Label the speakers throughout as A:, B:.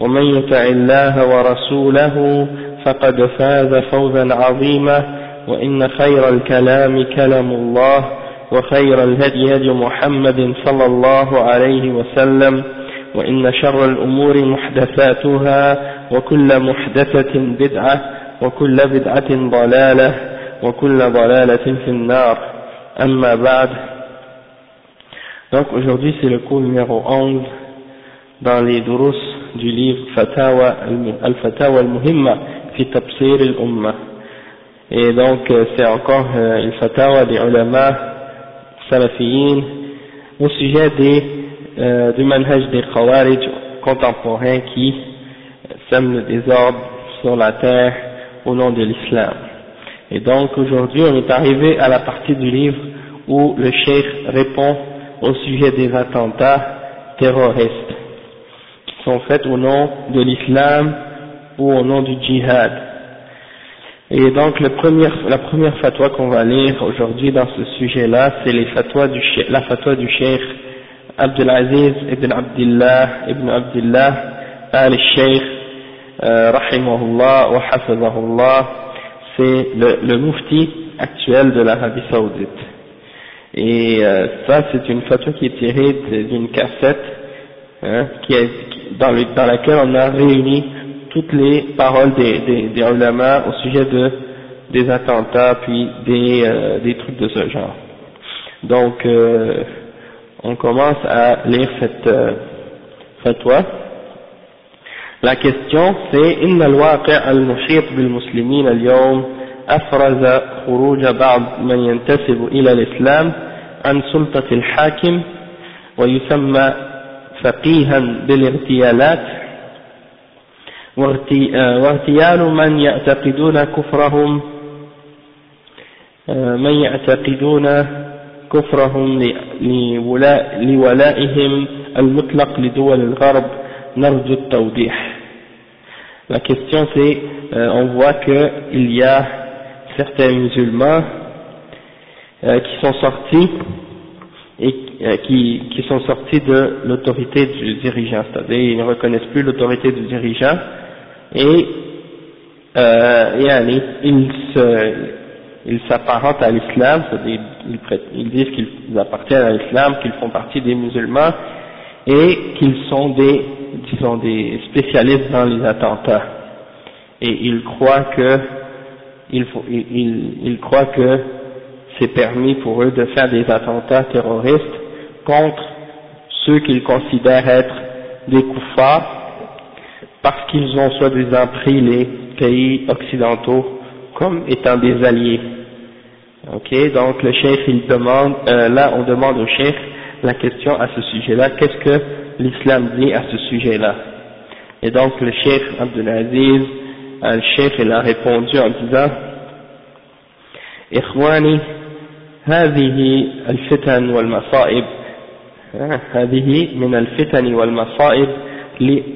A: ومن يطع الله ورسوله فقد فاز فوزا عظيما وإن خير الكلام كلام الله وخير الهدي هدي محمد صلى الله عليه وسلم وإن شر الأمور محدثاتها وكل محدثة بدعة وكل بدعة ضلالة وكل ضلالة في النار. أما بعد Donc aujourd'hui c'est le cours numéro 11 dans les durus du livre Fatawa al-Fatawa al-Muhimma fi Tafsir al-Umma. Et donc c'est encore euh, le Fatawa des ulama salafiyin au sujet des, euh, du manhaj des Khawarij contemporains qui sèment le désordre sur la terre au nom de l'islam. Et donc aujourd'hui on est arrivé à la partie du livre où le cheikh répond au sujet des attentats terroristes sont faits au nom de l'islam ou au nom du djihad. Et donc le premier, la première fatwa qu'on va lire aujourd'hui dans ce sujet-là, c'est les fatwas du, la fatwa du cheikh Abdelaziz ibn Abdullah ibn Abdullah al-Sheikh euh, rahimahullah wa hafazahullah, c'est le, le mufti actuel de l'Arabie Saoudite. Et euh, ça, c'est une photo qui est tirée d'une cassette hein, qui est, dans, le, dans, laquelle on a réuni toutes les paroles des, des, des ulama au sujet de, des attentats puis des, euh, des trucs de ce genre. Donc, euh, on commence à lire cette euh, fatwa. La question c'est إن الواقع المحيط بالمسلمين اليوم أفرز خروج بعض من ينتسب إلى الإسلام عن سلطة الحاكم ويسمى فقيها بالاغتيالات. واغتيال من يعتقدون كفرهم من يعتقدون كفرهم لولائهم المطلق لدول الغرب. نرجو التوضيح. La question c'est, euh, on voit qu'il y a certains musulmans euh, qui sont sortis et euh, qui, qui sont sortis de l'autorité du dirigeant, c'est-à-dire ils ne reconnaissent plus l'autorité du dirigeant. Et, euh, ils ils s'apparentent à l'islam, c'est-à-dire ils, ils disent qu'ils appartiennent à l'islam, qu'ils font partie des musulmans et qu'ils sont des disons des spécialistes dans les attentats. Et ils croient que il faut, ils, ils croient que c'est permis pour eux de faire des attentats terroristes contre ceux qu'ils considèrent être des koufars parce qu'ils ont soi-disant pris les pays occidentaux comme étant des alliés. Ok, donc le chef il demande, euh, là on demande au chef la question à ce sujet-là, qu'est-ce que l'islam dit à ce sujet-là? Et donc le chef Abdelaziz, euh, le chef il a répondu en disant, هذه الفتن والمصائب هذه من الفتن والمصائب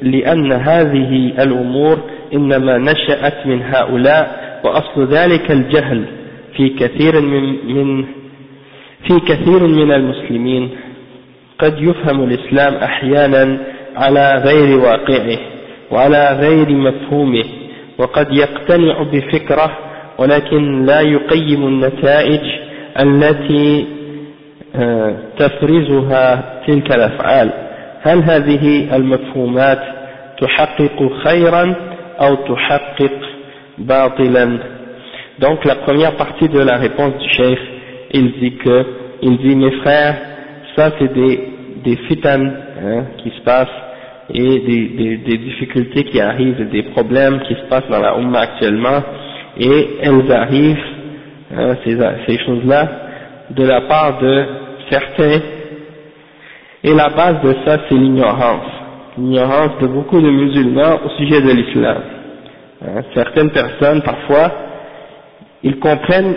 A: لأن هذه الأمور إنما نشأت من هؤلاء وأصل ذلك الجهل في كثير من, من في كثير من المسلمين. قد يفهم الإسلام أحيانا على غير واقعه وعلى غير مفهومه وقد يقتنع بفكرة ولكن لا يقيم النتائج التي تفرزها تلك الأفعال هل هذه المفهومات تحقق خيرا أو تحقق باطلا donc la première partie de la réponse du cheikh il dit que il dit mes frères ça c'est des des fitan hein, qui se passent et des, des, des, difficultés qui arrivent, des problèmes qui se passent dans la Ummah actuellement, et elles arrivent, hein, ces, ces choses-là, de la part de certains, et la base de ça c'est l'ignorance, l'ignorance de beaucoup de musulmans au sujet de l'islam. Hein, certaines personnes, parfois, ils comprennent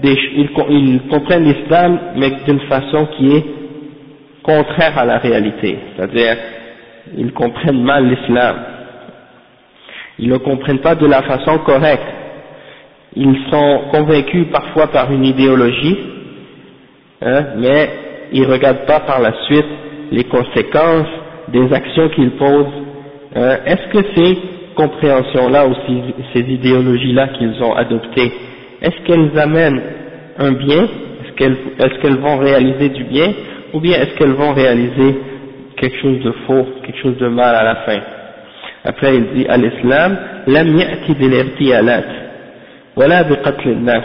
A: des, ils, ils comprennent l'islam, mais d'une façon qui est contraire à la réalité, c'est-à-dire ils comprennent mal l'islam. Ils ne comprennent pas de la façon correcte ils sont convaincus parfois par une idéologie, hein, mais ils ne regardent pas par la suite les conséquences des actions qu'ils posent. Hein. Est-ce que ces compréhensions-là ou ces idéologies-là qu'ils ont adoptées, est-ce qu'elles amènent un bien? Est-ce qu'elles vont réaliser du bien? Ou bien est-ce qu'elles vont réaliser quelque chose de faux, quelque chose de mal à la fin? Après, il dit à l'islam, « Lam ya'ti ولا بقتل الناس.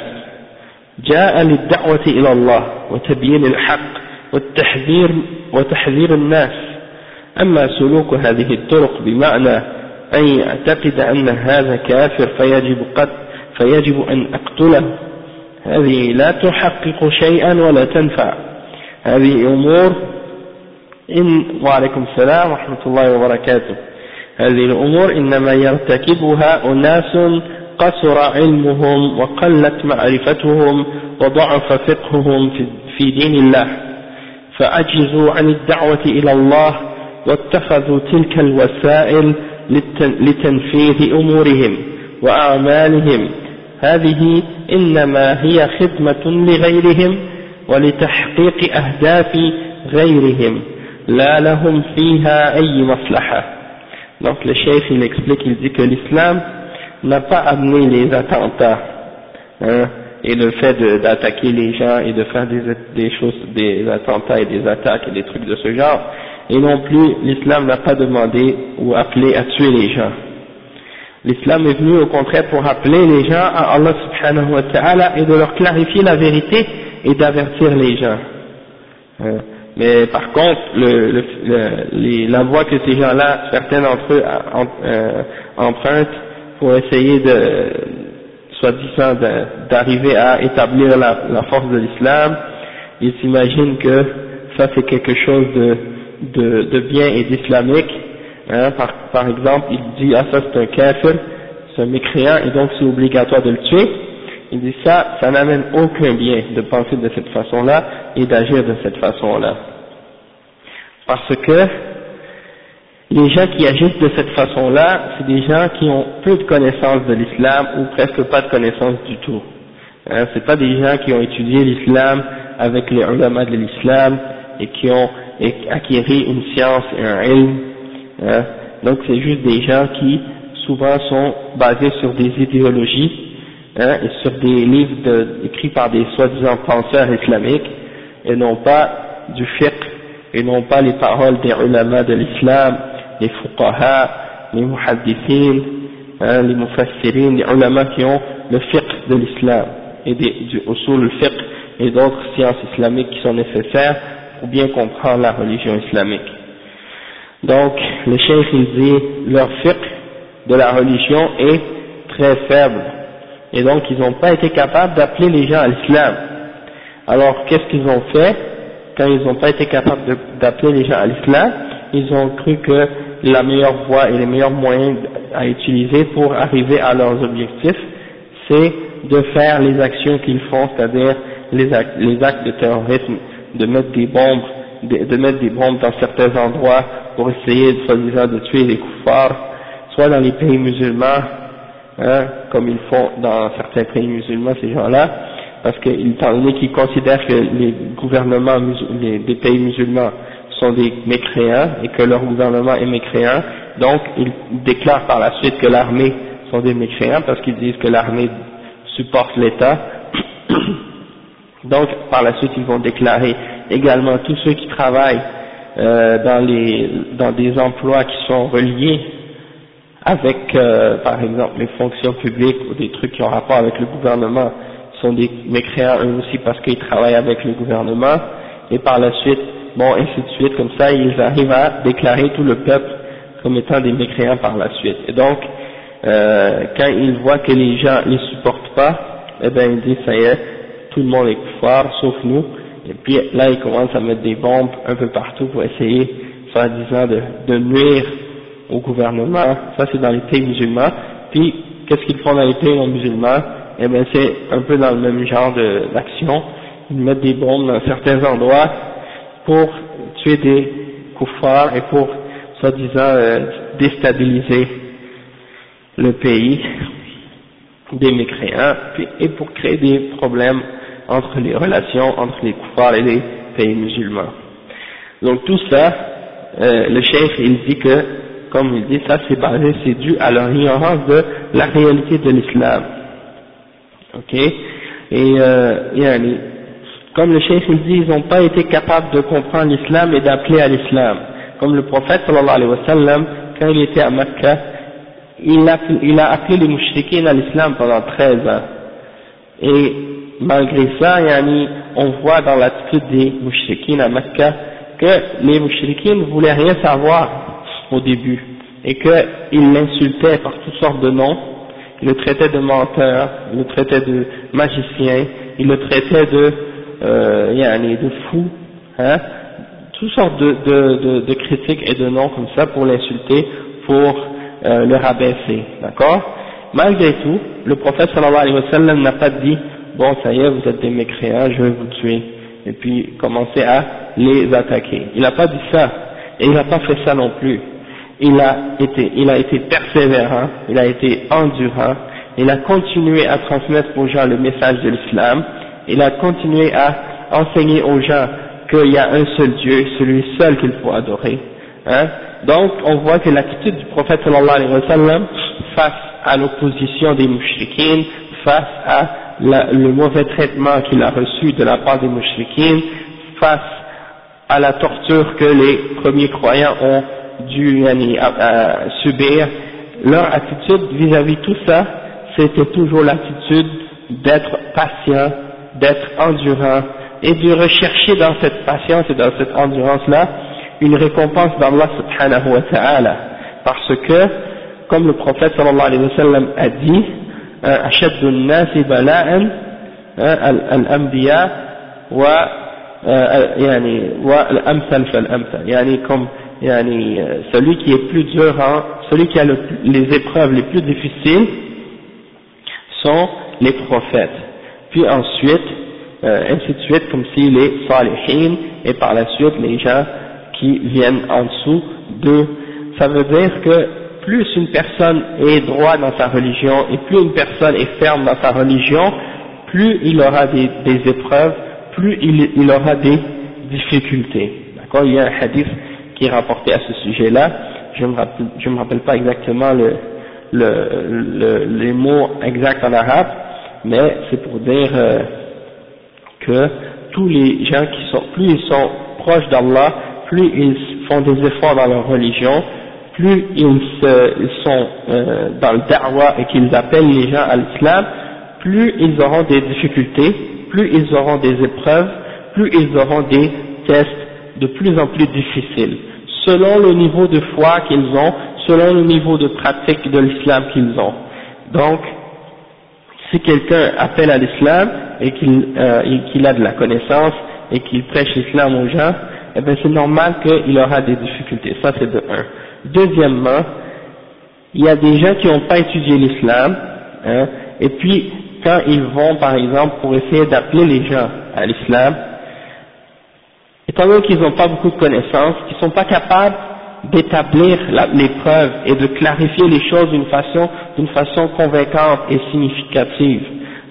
A: جاء للدعوة إلى الله وتبيين الحق والتحذير وتحذير الناس. أما سلوك هذه الطرق بمعنى أن يعتقد أن هذا كافر فيجب قد فيجب أن أقتله. هذه لا تحقق شيئا ولا تنفع. هذه أمور إن وعليكم السلام ورحمة الله وبركاته. هذه الأمور إنما يرتكبها أناس قصر علمهم وقلت معرفتهم وضعف فقههم في دين الله. فعجزوا عن الدعوة إلى الله واتخذوا تلك الوسائل لتنفيذ أمورهم وأعمالهم. هذه إنما هي خدمة لغيرهم ولتحقيق أهداف غيرهم. la lahum fiha maslaha. Donc le chef il explique, il dit que l'islam n'a pas amené les attentats hein, et le fait d'attaquer les gens et de faire des, choses, des attentats et des attaques et des trucs de ce genre. Et non plus, l'islam n'a pas demandé ou appelé à tuer les gens. L'islam est venu au contraire pour appeler les gens à Allah subhanahu wa ta'ala et de leur clarifier la vérité et d'avertir les gens. Hein. Mais par contre, la voie que ces gens-là, certains d'entre eux euh, empruntent pour essayer de, soi-disant, d'arriver à établir la, force de l'islam, ils s'imaginent que ça c'est quelque chose de, de, bien et d'islamique. Hein, par, par exemple, il dit ah ça c'est un kafir, c'est un mécréant et donc c'est obligatoire de le tuer. Il dit ça, ça n'amène aucun bien de penser de cette façon-là et d'agir de cette façon-là. Parce que les gens qui agissent de cette façon-là, c'est des gens qui ont peu de connaissances de l'islam ou presque pas de connaissances du tout. Hein, c'est pas des gens qui ont étudié l'islam avec les ulama de l'islam et qui ont acquis une science et un ilm. Hein. Donc c'est juste des gens qui souvent sont basés sur des idéologies hein, et sur des livres écrits par des soi-disant penseurs islamiques et non pas du fiqh et non pas les paroles des ulama de l'islam, les fuqaha, les muhaddithin, hein, les mufassirin, les ulama qui ont le fiqh de l'islam et des, du usul fiqh et d'autres sciences islamiques qui sont nécessaires pour bien comprendre la religion islamique. Donc, le cheikh il dit, leur fiqh de la religion est très faible et donc ils n'ont pas été capables d'appeler les gens à l'islam. Alors qu'est-ce qu'ils ont fait Quand ils n'ont pas été capables d'appeler les gens à l'islam, ils ont cru que la meilleure voie et les meilleurs moyens à utiliser pour arriver à leurs objectifs, c'est de faire les actions qu'ils font, c'est-à-dire les, les, actes de terrorisme, de mettre des bombes, de, mettre des bombes dans certains endroits pour essayer, soi-disant, de tuer les koufars, soit dans les pays musulmans, hein, comme ils font dans certains pays musulmans, ces gens-là, parce qu'étant donné qu'ils considèrent que les gouvernements des pays musulmans sont des mécréants et que leur gouvernement est mécréant, donc ils déclarent par la suite que l'armée sont des mécréants parce qu'ils disent que l'armée supporte l'État. donc par la suite ils vont déclarer également tous ceux qui travaillent euh, dans, les, dans des emplois qui sont reliés avec, euh, par exemple, les fonctions publiques ou des trucs qui ont rapport avec le gouvernement, sont des mécréants eux aussi parce qu'ils travaillent avec le gouvernement, et par la suite, bon, ainsi de suite, comme ça, ils arrivent à déclarer tout le peuple comme étant des mécréants par la suite. Et donc, euh, quand ils voient que les gens ne supportent pas, eh bien, ils disent, ça y est, tout le monde est fort, sauf nous, et puis là, ils commencent à mettre des bombes un peu partout pour essayer, soi-disant, de, de nuire au gouvernement, ça c'est dans les pays musulmans, puis qu'est-ce qu'ils font dans les pays non musulmans? Eh bien c'est un peu dans le même genre d'action, ils mettent des bombes dans certains endroits pour tuer des koufars et pour, soi-disant, euh, déstabiliser le pays des mécréants, et pour créer des problèmes entre les relations entre les koufars et les pays musulmans. Donc tout ça, euh, le chef il dit que comme il dit, ça c'est basé, c'est dû à leur ignorance de la réalité de l'islam. Ok? Et euh, comme le chef il dit, ils n'ont pas été capables de comprendre l'islam et d'appeler à l'islam. Comme le prophète sallallahu alayhi wa sallam, quand il était à Mecca, il a, appelé les mouchriquins à l'islam pendant 13 ans. Et malgré ça, yani, on voit dans l'attitude des mouchriquins à Mecca que les mouchriquins ne voulaient rien savoir au début, et qu'il l'insultait par toutes sortes de noms, il le traitait de menteur, il le traitait de magicien, il le traitait de, euh, de fou, hein, toutes sortes de, de, de, critiques et de noms comme ça pour l'insulter, pour euh, le rabaisser, d'accord? Malgré tout, le prophète sallallahu alayhi wa sallam n'a pas dit, bon ça y est, vous êtes des mécréants, je vais vous tuer, et puis commencer à les attaquer. Il n'a pas dit ça, et il n'a pas fait ça non plus. Il a été, il a été persévérant, il a été endurant, il a continué à transmettre aux gens le message de l'islam, il a continué à enseigner aux gens qu'il y a un seul Dieu, celui seul qu'il faut adorer. Hein. Donc, on voit que l'attitude du prophète sallallahu alayhi wa sallam face à l'opposition des mouchriquines, face à le mauvais traitement qu'il a reçu de la part des mouchriquines, face à la torture que les premiers croyants ont dû subir, leur attitude vis-à-vis de tout ça, c'était toujours l'attitude d'être patient, d'être endurant, et de rechercher dans cette patience et dans cette endurance-là une récompense d'Allah subhanahu wa ta'ala. Parce que, comme le prophète sallallahu alayhi wa sallam a dit, أشد الناس بلاء الأنبياء و يعني والأمثل فالأمثل يعني comme yani, euh, celui qui est plus dur, celui qui a les épreuves les plus difficiles sont les prophètes. puis ensuite, euh, ainsi de suite, comme si les salihin, et par la suite les gens qui viennent en dessous d'eux. Ça veut dire que plus une personne est droit dans sa religion et plus une personne est ferme dans sa religion, plus il aura des, épreuves, plus il, aura des difficultés. D'accord? Il y a un hadith qui est rapporté à ce sujet-là. Je ne me, rappelle, pas exactement le, le, les mots exacts en arabe, mais c'est pour dire euh, que tous les gens qui sont, plus ils sont proches d'Allah, plus ils font des efforts dans leur religion, plus ils, se, sont euh, dans le da'wah et qu'ils appellent les gens à l'islam, plus ils auront des difficultés, plus ils auront des épreuves, plus ils auront des tests de plus en plus difficiles selon le niveau de foi qu'ils ont, selon le niveau de pratique de l'islam qu'ils ont. Donc, si quelqu'un appelle à l'islam et qu'il euh, a de la connaissance et qu'il prêche l'islam aux gens, eh bien c'est normal qu'il aura des difficultés. Ça c'est de un. Deuxièmement, il y a des gens qui n'ont pas étudié l'islam, hein, et puis quand ils vont par exemple pour essayer d'appeler les gens à l'islam, étant donné qu'ils n'ont pas beaucoup de connaissances, qu'ils ne sont pas capables d'établir les preuves et de clarifier les choses d'une façon, d'une façon convaincante et significative.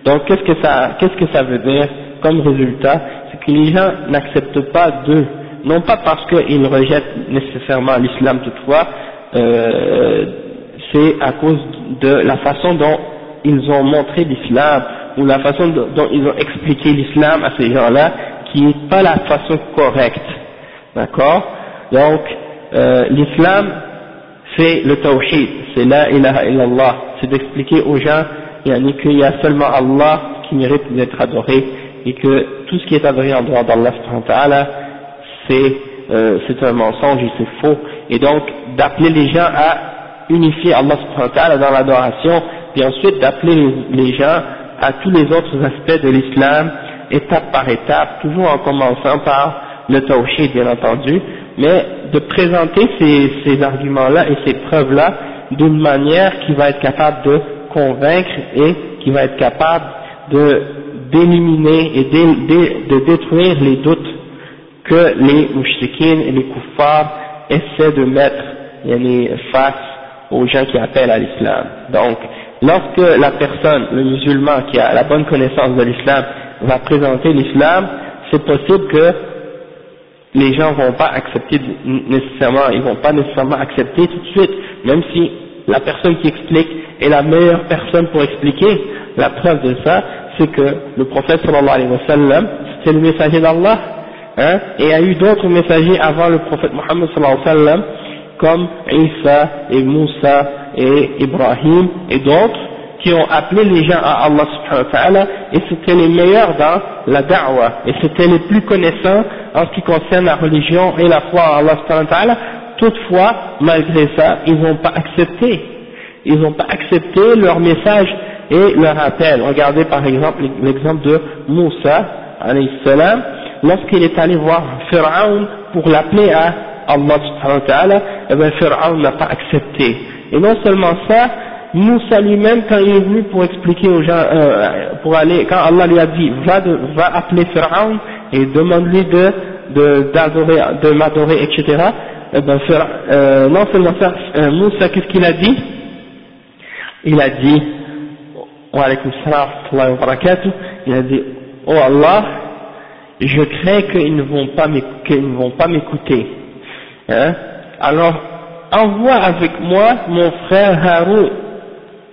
A: Donc qu'est-ce que ça, qu'est-ce que ça veut dire comme résultat? C'est que les gens n'acceptent pas d'eux, non pas parce qu'ils rejettent nécessairement l'islam toutefois, euh, c'est à cause de la façon dont ils ont montré l'islam ou la façon dont ils ont expliqué l'islam à ces gens-là qui n'est pas la façon correcte. D'accord? Donc, euh, l'islam, c'est le tawhid, c'est la ilaha illallah, c'est d'expliquer aux gens qu'il y a seulement Allah qui mérite d'être adoré et que tout ce qui est adoré en dehors d'Allah c'est euh, c'est un mensonge et c'est faux. Et donc d'appeler les gens à unifier Allah dans l'adoration et ensuite d'appeler les, les gens à tous les autres aspects de l'islam étape par étape toujours en commençant par le tawhid bien entendu mais de présenter ces, ces arguments-là et ces preuves-là d'une manière qui va être capable de convaincre et qui va être capable de d'éliminer et de, de, détruire les doutes que les mouchriquines et les kuffars essaient de mettre face aux gens qui appellent à l'islam. Donc, lorsque la personne, le musulman qui a la bonne connaissance de l'islam, va présenter l'islam, c'est possible que les gens vont pas accepter nécessairement, ils vont pas nécessairement accepter tout de suite, même si la personne qui explique est la meilleure personne pour expliquer. La preuve de ça, c'est que le prophète sallallahu alayhi wa sallam, c'est le messager d'Allah, hein, et il y a eu d'autres messagers avant le prophète Mohammed sallallahu alayhi wa sallam, comme Isa et Moussa et Ibrahim et d'autres, qui ont appelé les gens à Allah subhanahu wa ta'ala, et c'était les meilleurs dans la da'wah, et c'était les plus connaissants en ce qui concerne la religion et la foi en Allah subhanahu wa ta'ala, toutefois, malgré ça, ils n'ont pas accepté, ils n'ont pas accepté leur message et leur appel. Regardez par exemple l'exemple de Moussa, salam, lorsqu'il est allé voir Pharaon pour l'appeler à Allah subhanahu wa ta'ala, eh bien Pharaon n'a pas accepté. Et non seulement ça, Moussa lui-même, quand il est venu pour expliquer aux gens, euh, pour aller, quand Allah lui a dit, va, va appeler Pharaon et demande-lui de, de, d'adorer, de m'adorer, etc., eh ben, euh, non seulement ça, euh, Moussa, qu'est-ce qu'il a dit? Il a dit, wa alaykum wa il a dit, oh Allah, je crains qu'ils ne vont pas m'écouter. Hein? Alors, envoie avec moi mon frère Haroun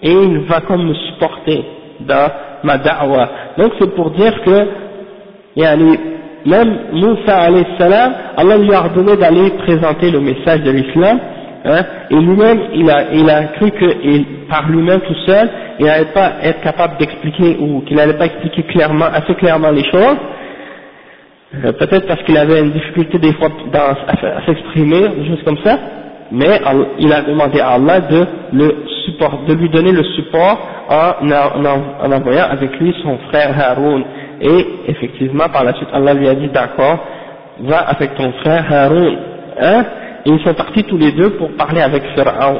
A: et il va comme me supporter dans ma da'wa. Donc c'est pour dire que yani, même Moussa alayhi salam, Allah lui a ordonné d'aller présenter le message de l'islam, hein, et lui-même il a, il a cru que par lui-même tout seul, il n'allait pas être capable d'expliquer ou qu'il n'allait pas expliquer clairement, assez clairement les choses, euh, peut-être parce qu'il avait une difficulté des fois à, s'exprimer, des choses comme ça, mais il a demandé à Allah de, le support, de lui donner le support en, en, envoyant avec lui son frère Haroun. Et effectivement, par la suite, Allah lui a dit d'accord, va avec ton frère Haroun. Hein? Et ils sont partis tous les deux pour parler avec Pharaon.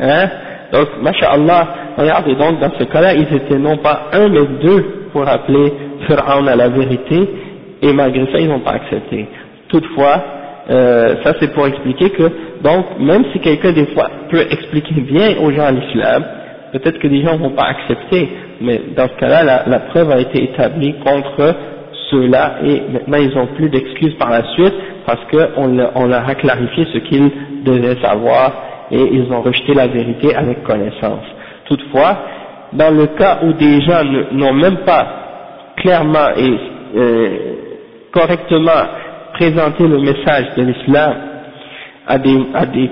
A: Hein? Donc, masha'Allah, regardez donc, dans ce cas-là, ils étaient non pas un, mais deux pour appeler Pharaon à la vérité, et malgré ça, ils n'ont pas accepté. Toutefois, euh, ça c'est pour expliquer que, donc, même si quelqu'un des fois peut expliquer bien aux gens l'islam, peut-être que les gens ne vont pas accepter, mais dans ce cas-là, la, preuve a été établie contre ceux-là, et maintenant ils n'ont plus d'excuses par la suite, parce qu'on on leur a clarifié ce qu'ils devaient savoir, et ils ont rejeté la vérité avec connaissance. Toutefois, dans le cas où des gens n'ont même pas clairement et euh, correctement présenter le message de l'islam à des, à des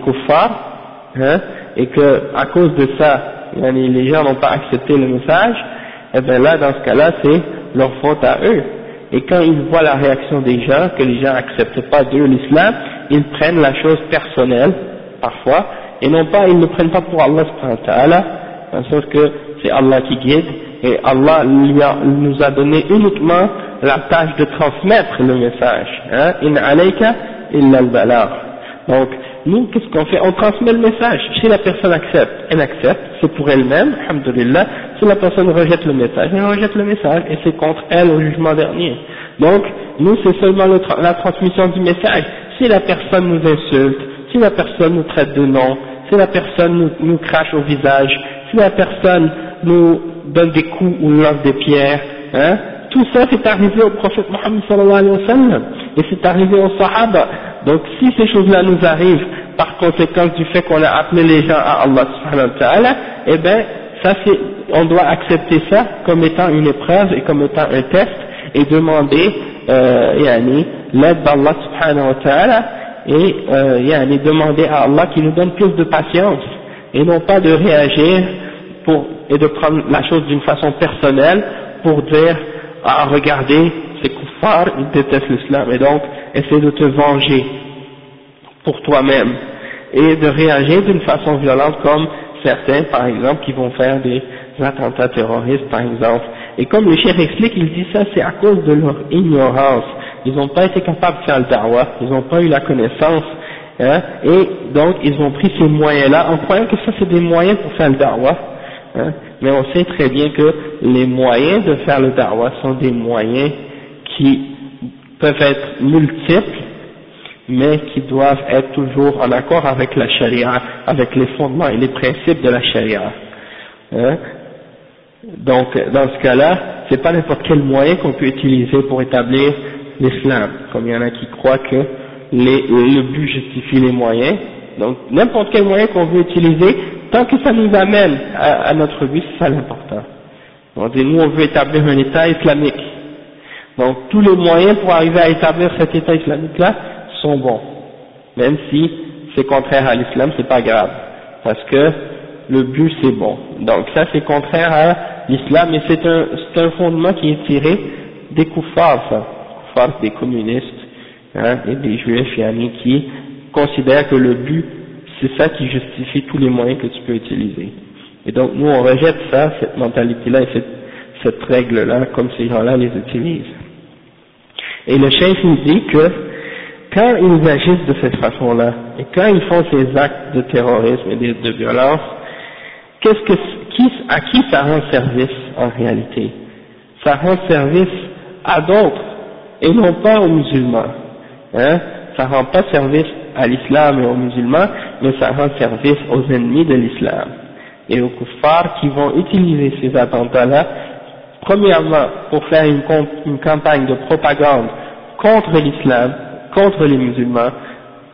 A: hein, et que à cause de ça, les gens n'ont pas accepté le message, et eh bien là, dans ce cas-là, c'est leur faute à eux. Et quand ils voient la réaction des gens, que les gens n'acceptent pas d'eux l'islam, ils prennent la chose personnelle, parfois, et non pas, ils ne prennent pas pour Allah subhanahu en sorte que c'est Allah qui guide, et Allah nous a donné uniquement la tâche de transmettre le message. Hein? In alayka illa al Donc, nous, qu'est-ce qu'on fait? On transmet le message. Si la personne accepte, elle accepte, c'est pour elle-même, alhamdulillah. Si la personne rejette le message, elle rejette le message, et c'est contre elle au jugement dernier. Donc, nous, c'est seulement la transmission du message. Si la personne nous insulte, si la personne nous traite de nom, si la personne nous, nous crache au visage, si la personne nous donne des coups ou lance des pierres, hein, tout ça c'est arrivé au prophète Mohammed sallallahu alayhi wa sallam, et c'est arrivé aux sahaba. Donc si ces choses-là nous arrivent par conséquence du fait qu'on a appelé les gens à Allah subhanahu wa ta'ala, eh bien, ça c'est, on doit accepter ça comme étant une épreuve et comme étant un test et demander, euh, yani, l'aide d'Allah subhanahu wa ta'ala et euh, yani, demander à Allah qu'il nous donne plus de patience et non pas de réagir pour, et de prendre la chose d'une façon personnelle pour dire ah regardez c'est kuffar ils détestent l'islam et donc essaie de te venger pour toi-même et de réagir d'une façon violente comme certains par exemple qui vont faire des attentats terroristes par exemple. Et comme le chef explique il dit ça c'est à cause de leur ignorance. Ils n'ont pas été capables de faire le da'wah ils n'ont pas eu la connaissance hein, et donc ils ont pris ces moyens là en croyant que ça c'est des moyens pour faire le da'wah hein, mais on sait très bien que les moyens de faire le da'wah sont des moyens qui peuvent être multiples mais qui doivent être toujours en accord avec la charia, avec les fondements et les principes de la charia. Hein? Donc, dans ce cas-là, c'est pas n'importe quel moyen qu'on peut utiliser pour établir l'islam, comme il y en a qui croient que le but justifie les moyens. Donc, n'importe quel moyen qu'on veut utiliser, tant que ça nous amène à, notre but, c'est ça l'important. On dit, nous, on veut établir un État islamique. Donc, tous les moyens pour arriver à établir cet État islamique-là, sont bons, même si c'est contraire à l'islam, c'est pas grave, parce que le but c'est bon. Donc ça c'est contraire à l'islam, mais c'est un, un fondement qui est tiré des koufars, koufars des communistes hein, et des juifs et qui considèrent que le but c'est ça qui justifie tous les moyens que tu peux utiliser. Et donc nous on rejette ça, cette mentalité-là et cette, cette règle-là, comme ces gens-là les utilisent. Et le chef nous dit que quand ils agissent de cette façon-là, et quand ils font ces actes de terrorisme et de, violence, qu'est-ce que, à qui ça rend service en réalité? Ça rend service à d'autres, et non pas aux musulmans. Hein? Ça rend pas service à l'islam et aux musulmans, mais ça rend service aux ennemis de l'islam et aux kuffars qui vont utiliser ces attentats-là, premièrement pour faire une, campagne de propagande contre l'islam, contre les musulmans,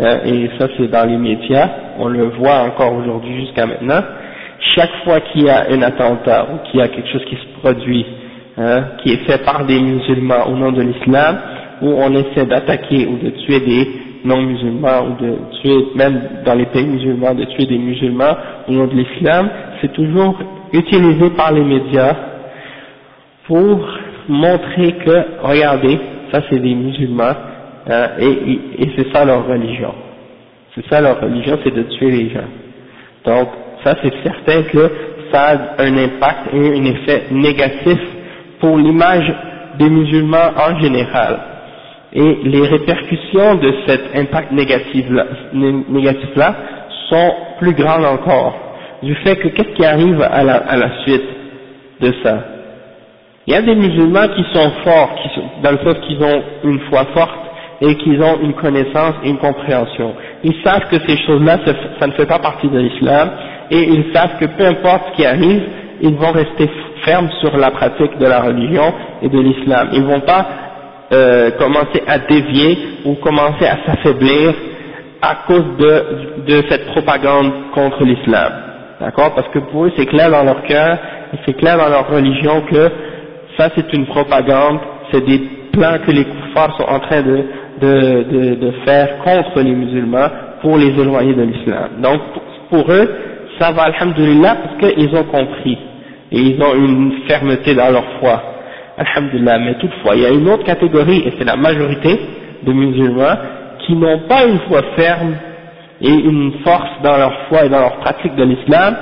A: hein, et ça c'est dans les médias, on le voit encore aujourd'hui jusqu'à maintenant, chaque fois qu'il y a un attentat ou qu'il y a quelque chose qui se produit, hein, qui est fait par des musulmans au nom de l'islam, où on essaie d'attaquer ou de tuer des non-musulmans ou de tuer, même dans les pays musulmans, de tuer des musulmans au nom de l'islam, c'est toujours utilisé par les médias pour montrer que, regardez, ça c'est des musulmans, Hein, et, et c'est ça leur religion. C'est ça leur religion, c'est de tuer les gens. Donc, ça c'est certain que ça a un impact et un effet négatif pour l'image des musulmans en général. Et les répercussions de cet impact négatif-là négatif -là sont plus grandes encore, du fait que qu'est-ce qui arrive à la, à la suite de ça? Il y a des musulmans qui sont forts, dans le sens qu'ils ont une foi forte, et qu'ils ont une connaissance et une compréhension. Ils savent que ces choses-là, ça ne fait pas partie de l'islam, et ils savent que peu importe ce qui arrive, ils vont rester fermes sur la pratique de la religion et de l'islam. Ils ne vont pas euh, commencer à dévier ou commencer à s'affaiblir à cause de, de cette propagande contre l'islam. D'accord? Parce que pour eux, c'est clair dans leur cœur, c'est clair dans leur religion que ça c'est une propagande, c'est des plans que les koufars sont en train de, de, de, de, faire contre les musulmans pour les éloigner de l'islam. Donc pour eux, ça va alhamdulillah parce qu'ils ont compris et ils ont une fermeté dans leur foi. Alhamdulillah, mais toutefois, il y a une autre catégorie, et c'est la majorité de musulmans, qui n'ont pas une foi ferme et une force dans leur foi et dans leur pratique de l'islam,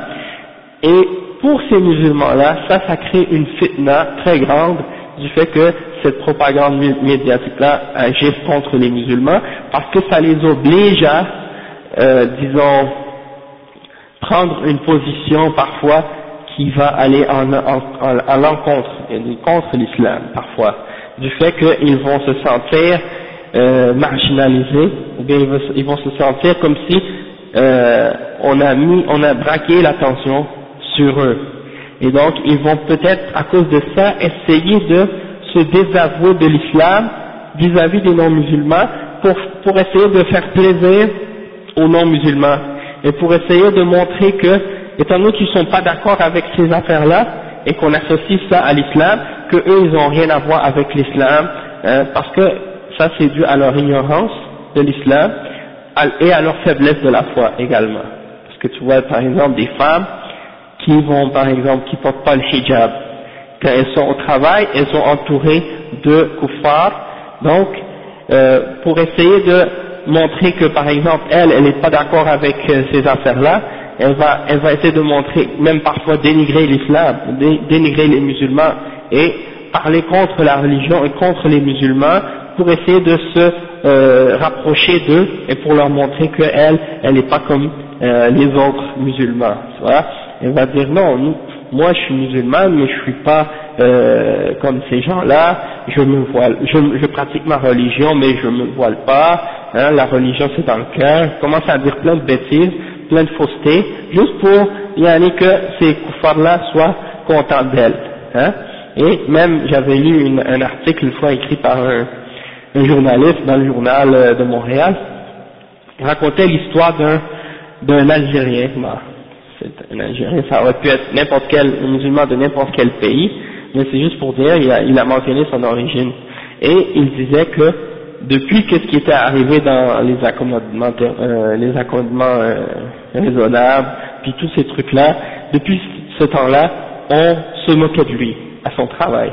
A: et pour ces musulmans-là, ça, ça crée une fitna très grande du fait que cette propagande médiatique-là agisse contre les musulmans, parce que ça les oblige à, euh, disons, prendre une position parfois qui va aller en, en, à l'encontre, contre l'islam parfois, du fait qu'ils vont se sentir euh, marginalisés, ou bien ils vont, se sentir comme si euh, on a mis, on a braqué l'attention sur eux. Et donc ils vont peut-être à cause de ça essayer de se désavouer de l'islam vis-à-vis des non-musulmans pour, pour essayer de faire plaisir aux non-musulmans et pour essayer de montrer que, étant donné qu'ils ne sont pas d'accord avec ces affaires-là et qu'on associe ça à l'islam, que eux ils n'ont rien à voir avec l'islam, hein, parce que ça c'est dû à leur ignorance de l'islam, et à leur faiblesse de la foi également. Parce que tu vois par exemple des femmes qui vont par exemple, qui portent pas le hijab, quand elles sont au travail, elles sont entourées de kuffars, donc euh, pour essayer de montrer que par exemple elle, elle n'est pas d'accord avec euh, ces affaires-là, elle va, elle va essayer de montrer, même parfois dénigrer l'islam, dénigrer les musulmans et parler contre la religion et contre les musulmans pour essayer de se euh, rapprocher d'eux et pour leur montrer qu'elle, elle n'est pas comme euh, les autres musulmans. Voilà. Elle va dire non, moi je suis musulman mais je suis pas euh, comme ces gens-là, je me voile, je, pratique ma religion mais je me voile pas, hein, la religion c'est dans le cœur, commence à dire plein de bêtises, plein de faussetés, juste pour y aller que ces koufars-là soient contents d'elle. Hein. Et même j'avais lu un article une fois écrit par un, journaliste dans le journal euh, de Montréal, il racontait l'histoire d'un d'un Algérien, un Algérien, ça aurait pu être n'importe quel musulman de n'importe quel pays, mais c'est juste pour dire, il a, il a, mentionné son origine. Et il disait que depuis que ce qui était arrivé dans les accommodements, euh, les accommodements euh, raisonnables, puis tous ces trucs-là, depuis ce temps-là, on se moquait de lui, à son travail.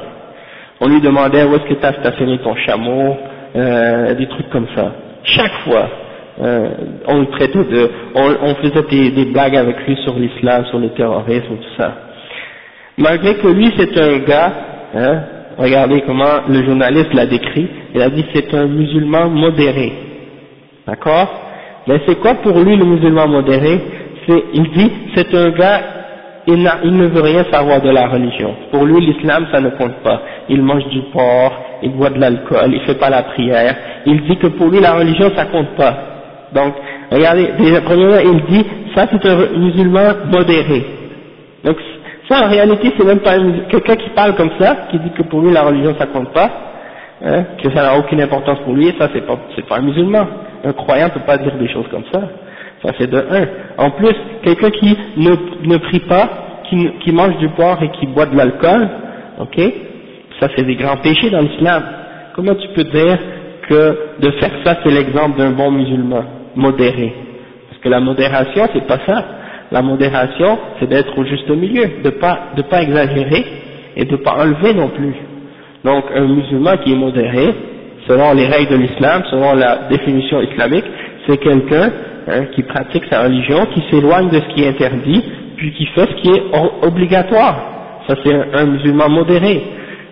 A: On lui demandait où est-ce que tu as stationné ton chameau, euh, des trucs comme ça. Chaque fois, euh, on le traitait de, on, on faisait des, des, blagues avec lui sur l'islam, sur le terrorisme, tout ça. Malgré que lui c'est un gars, hein, regardez comment le journaliste l'a décrit, il a dit c'est un musulman modéré, d'accord? Mais c'est quoi pour lui le musulman modéré? Il dit c'est un gars il, il, ne veut rien savoir de la religion. Pour lui, l'islam, ça ne compte pas. Il mange du porc, il boit de l'alcool, il fait pas la prière. Il dit que pour lui, la religion, ça compte pas. Donc, regardez, déjà, premièrement, il dit, ça c'est un musulman modéré. Donc, ça en réalité, c'est même pas quelqu'un qui parle comme ça, qui dit que pour lui la religion ça compte pas, hein, que ça n'a aucune importance pour lui, ça c'est pas, pas un musulman. Un croyant peut pas dire des choses comme ça. Ça c'est de un. En plus, quelqu'un qui ne, ne prie pas, qui, qui mange du porc et qui boit de l'alcool, ok, ça c'est des grands péchés dans l'islam. Comment tu peux dire que de faire ça c'est l'exemple d'un bon musulman? Modéré Parce que la modération c'est pas ça. La modération c'est d'être au juste milieu, de pas de pas exagérer et de pas enlever non plus. Donc un musulman qui est modéré, selon les règles de l'islam, selon la définition islamique, c'est quelqu'un hein, qui pratique sa religion, qui s'éloigne de ce qui est interdit, puis qui fait ce qui est obligatoire. Ça c'est un, musulman modéré.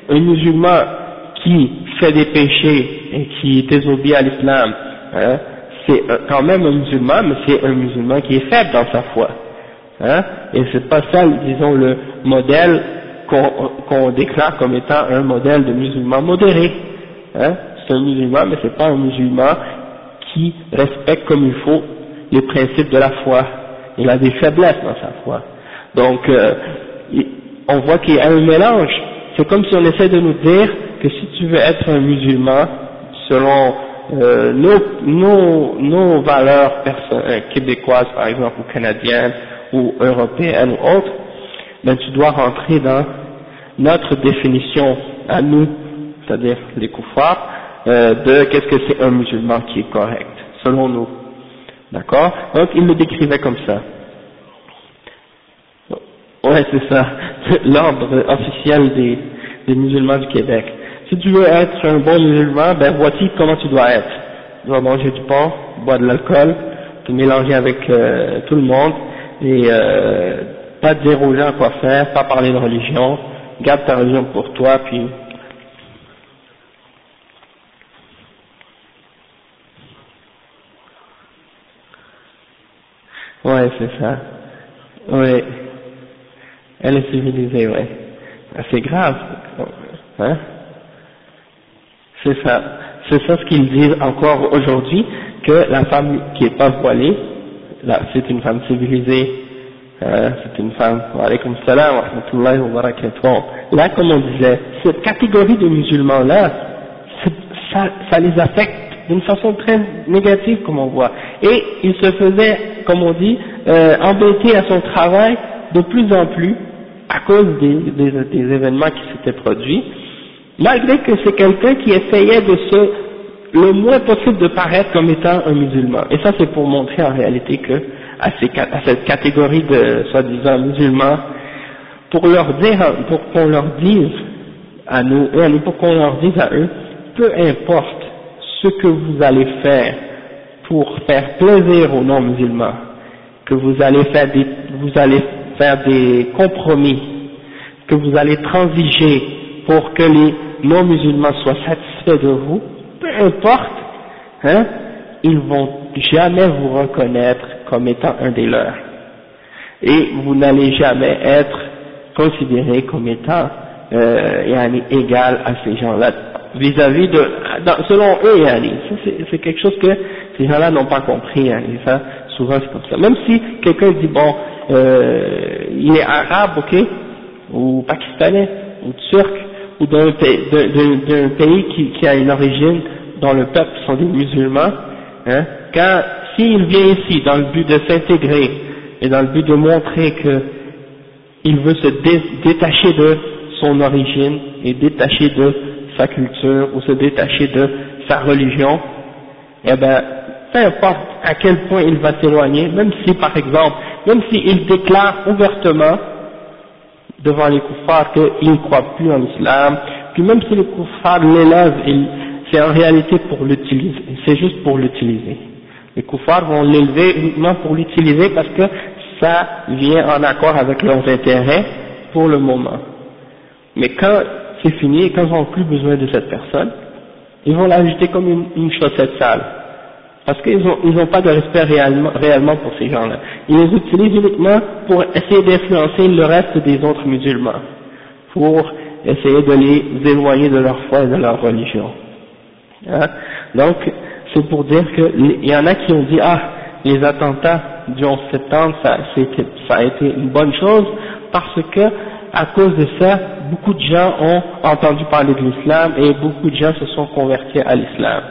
A: Un musulman qui fait des péchés et qui désobéit à l'islam, hein, c'est quand même un musulman, mais c'est un musulman qui est faible dans sa foi. Hein, et c'est pas ça, disons, le modèle qu'on déclare comme étant un modèle de musulman modéré. Hein, c'est un musulman, mais c'est pas un musulman qui respecte comme il faut les principes de la foi. Il a des faiblesses dans sa foi. Donc, euh, on voit qu'il y a un mélange. C'est comme si on essaie de nous dire que si tu veux être un musulman, selon euh, nos, nos, nos, valeurs euh, québécoises, par exemple, ou canadiennes, ou européennes ou autres, ben tu dois rentrer dans notre définition à nous, c'est-à-dire les koufars, euh, de qu'est-ce que c'est un musulman qui est correct, selon nous. D'accord? Donc il le décrivait comme ça. Ouais, c'est ça, l'ordre officiel des, des musulmans du Québec. Si tu veux être un bon musulman, ben voici comment tu dois être. Tu dois manger du pain, boire de l'alcool, te mélanger avec euh, tout le monde, et euh, pas dire aux gens quoi faire, pas parler de religion, garde ta religion pour toi, puis Ouais, c'est ça. Ouais. Elle est civilisée, ouais. C'est grave. Hein? C'est ça. C'est ça ce qu'ils disent encore aujourd'hui, que la femme qui est pas voilée, c'est une femme civilisée, hein, c'est une femme, wa salam wa rahmatullahi wa barakatuh. Là, comme on disait, cette catégorie de musulmans-là, ça, ça les affecte d'une façon très négative, comme on voit. Et il se faisait, comme on dit, euh, embêter à son travail de plus en plus à cause des, des, des événements qui s'étaient produits, malgré que c'est quelqu'un qui essayait de se le moins possible de paraître comme étant un musulman. Et ça, c'est pour montrer en réalité que à, cette catégorie de soi-disant musulmans, pour leur dire, pour qu'on leur dise à nous, pour qu'on leur dise à eux, peu importe ce que vous allez faire pour faire plaisir aux non-musulmans, que vous allez faire des, vous allez faire des compromis, que vous allez transiger pour que les non-musulmans soient satisfaits de vous, peu importe, hein, ils vont jamais vous reconnaître comme étant un des leurs. Et vous n'allez jamais être considéré comme étant euh, égal à ces gens-là vis-à-vis de, selon eux, yani, c'est quelque chose que ces gens-là n'ont pas compris, yani, ça, souvent c'est comme ça. Même si quelqu'un dit, bon, euh, il est arabe, ok, ou pakistanais, ou turc, ou d'un pays, qui, a une origine dont le peuple sont des musulmans, hein, quand, s'il vient ici dans le but de s'intégrer et dans le but de montrer que il veut se détacher de son origine et détacher de sa culture ou se détacher de sa religion, eh ben, peu importe à quel point il va s'éloigner, même si par exemple, même s'il déclare ouvertement devant les koufars qu'il ne croit plus en islam, puis même si les koufars l'élèvent, c'est en réalité pour l'utiliser, c'est juste pour l'utiliser. Les koufars vont l'élever uniquement pour l'utiliser parce que ça vient en accord avec leurs intérêts pour le moment. Mais quand c'est fini, quand ils n'ont plus besoin de cette personne, ils vont l'ajouter comme une, chaussette sale. Parce qu'ils n'ont ils pas de respect réellement, réellement pour ces gens-là. Ils les utilisent uniquement pour essayer d'influencer le reste des autres musulmans, pour essayer de les éloigner de leur foi et de leur religion. Hein? Donc, c'est pour dire qu'il y en a qui ont dit, ah, les attentats du 11 septembre, ça, ça a été une bonne chose, parce que à cause de ça, beaucoup de gens ont entendu parler de l'islam et beaucoup de gens se sont convertis à l'islam.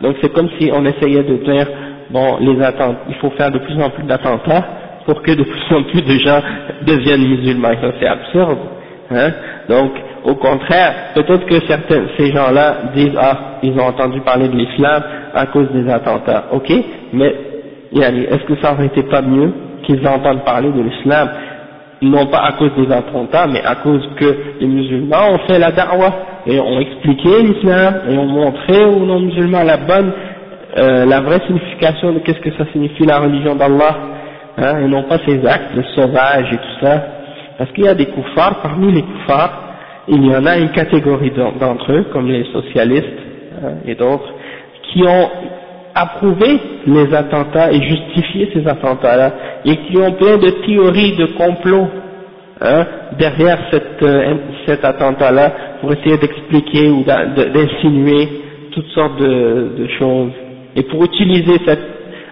A: Donc c'est comme si on essayait de dire, bon, les attentats, il faut faire de plus en plus d'attentats pour que de plus en plus de gens deviennent musulmans. Ça c'est absurde. Hein? Donc au contraire, peut-être que certains, ces gens-là disent, ah, ils ont entendu parler de l'islam à cause des attentats. Ok, mais est-ce que ça aurait été pas mieux qu'ils entendent parler de l'islam? Non pas à cause des attentats, mais à cause que les musulmans ont fait la da'wah et ont expliqué l'islam et ont montré aux non-musulmans la bonne, euh, la vraie signification de qu'est-ce que ça signifie la religion d'Allah, hein, et non pas ces actes sauvages et tout ça. Parce qu'il y a des koufars, parmi les koufars, il y en a une catégorie d'entre eux, comme les socialistes hein, et d'autres, qui ont approuvé les attentats et justifié ces attentats-là, et qui ont plein de théories de complot hein, derrière cette, euh, cet attentat-là pour essayer d'expliquer ou d'insinuer toutes sortes de, de, choses, et pour utiliser cet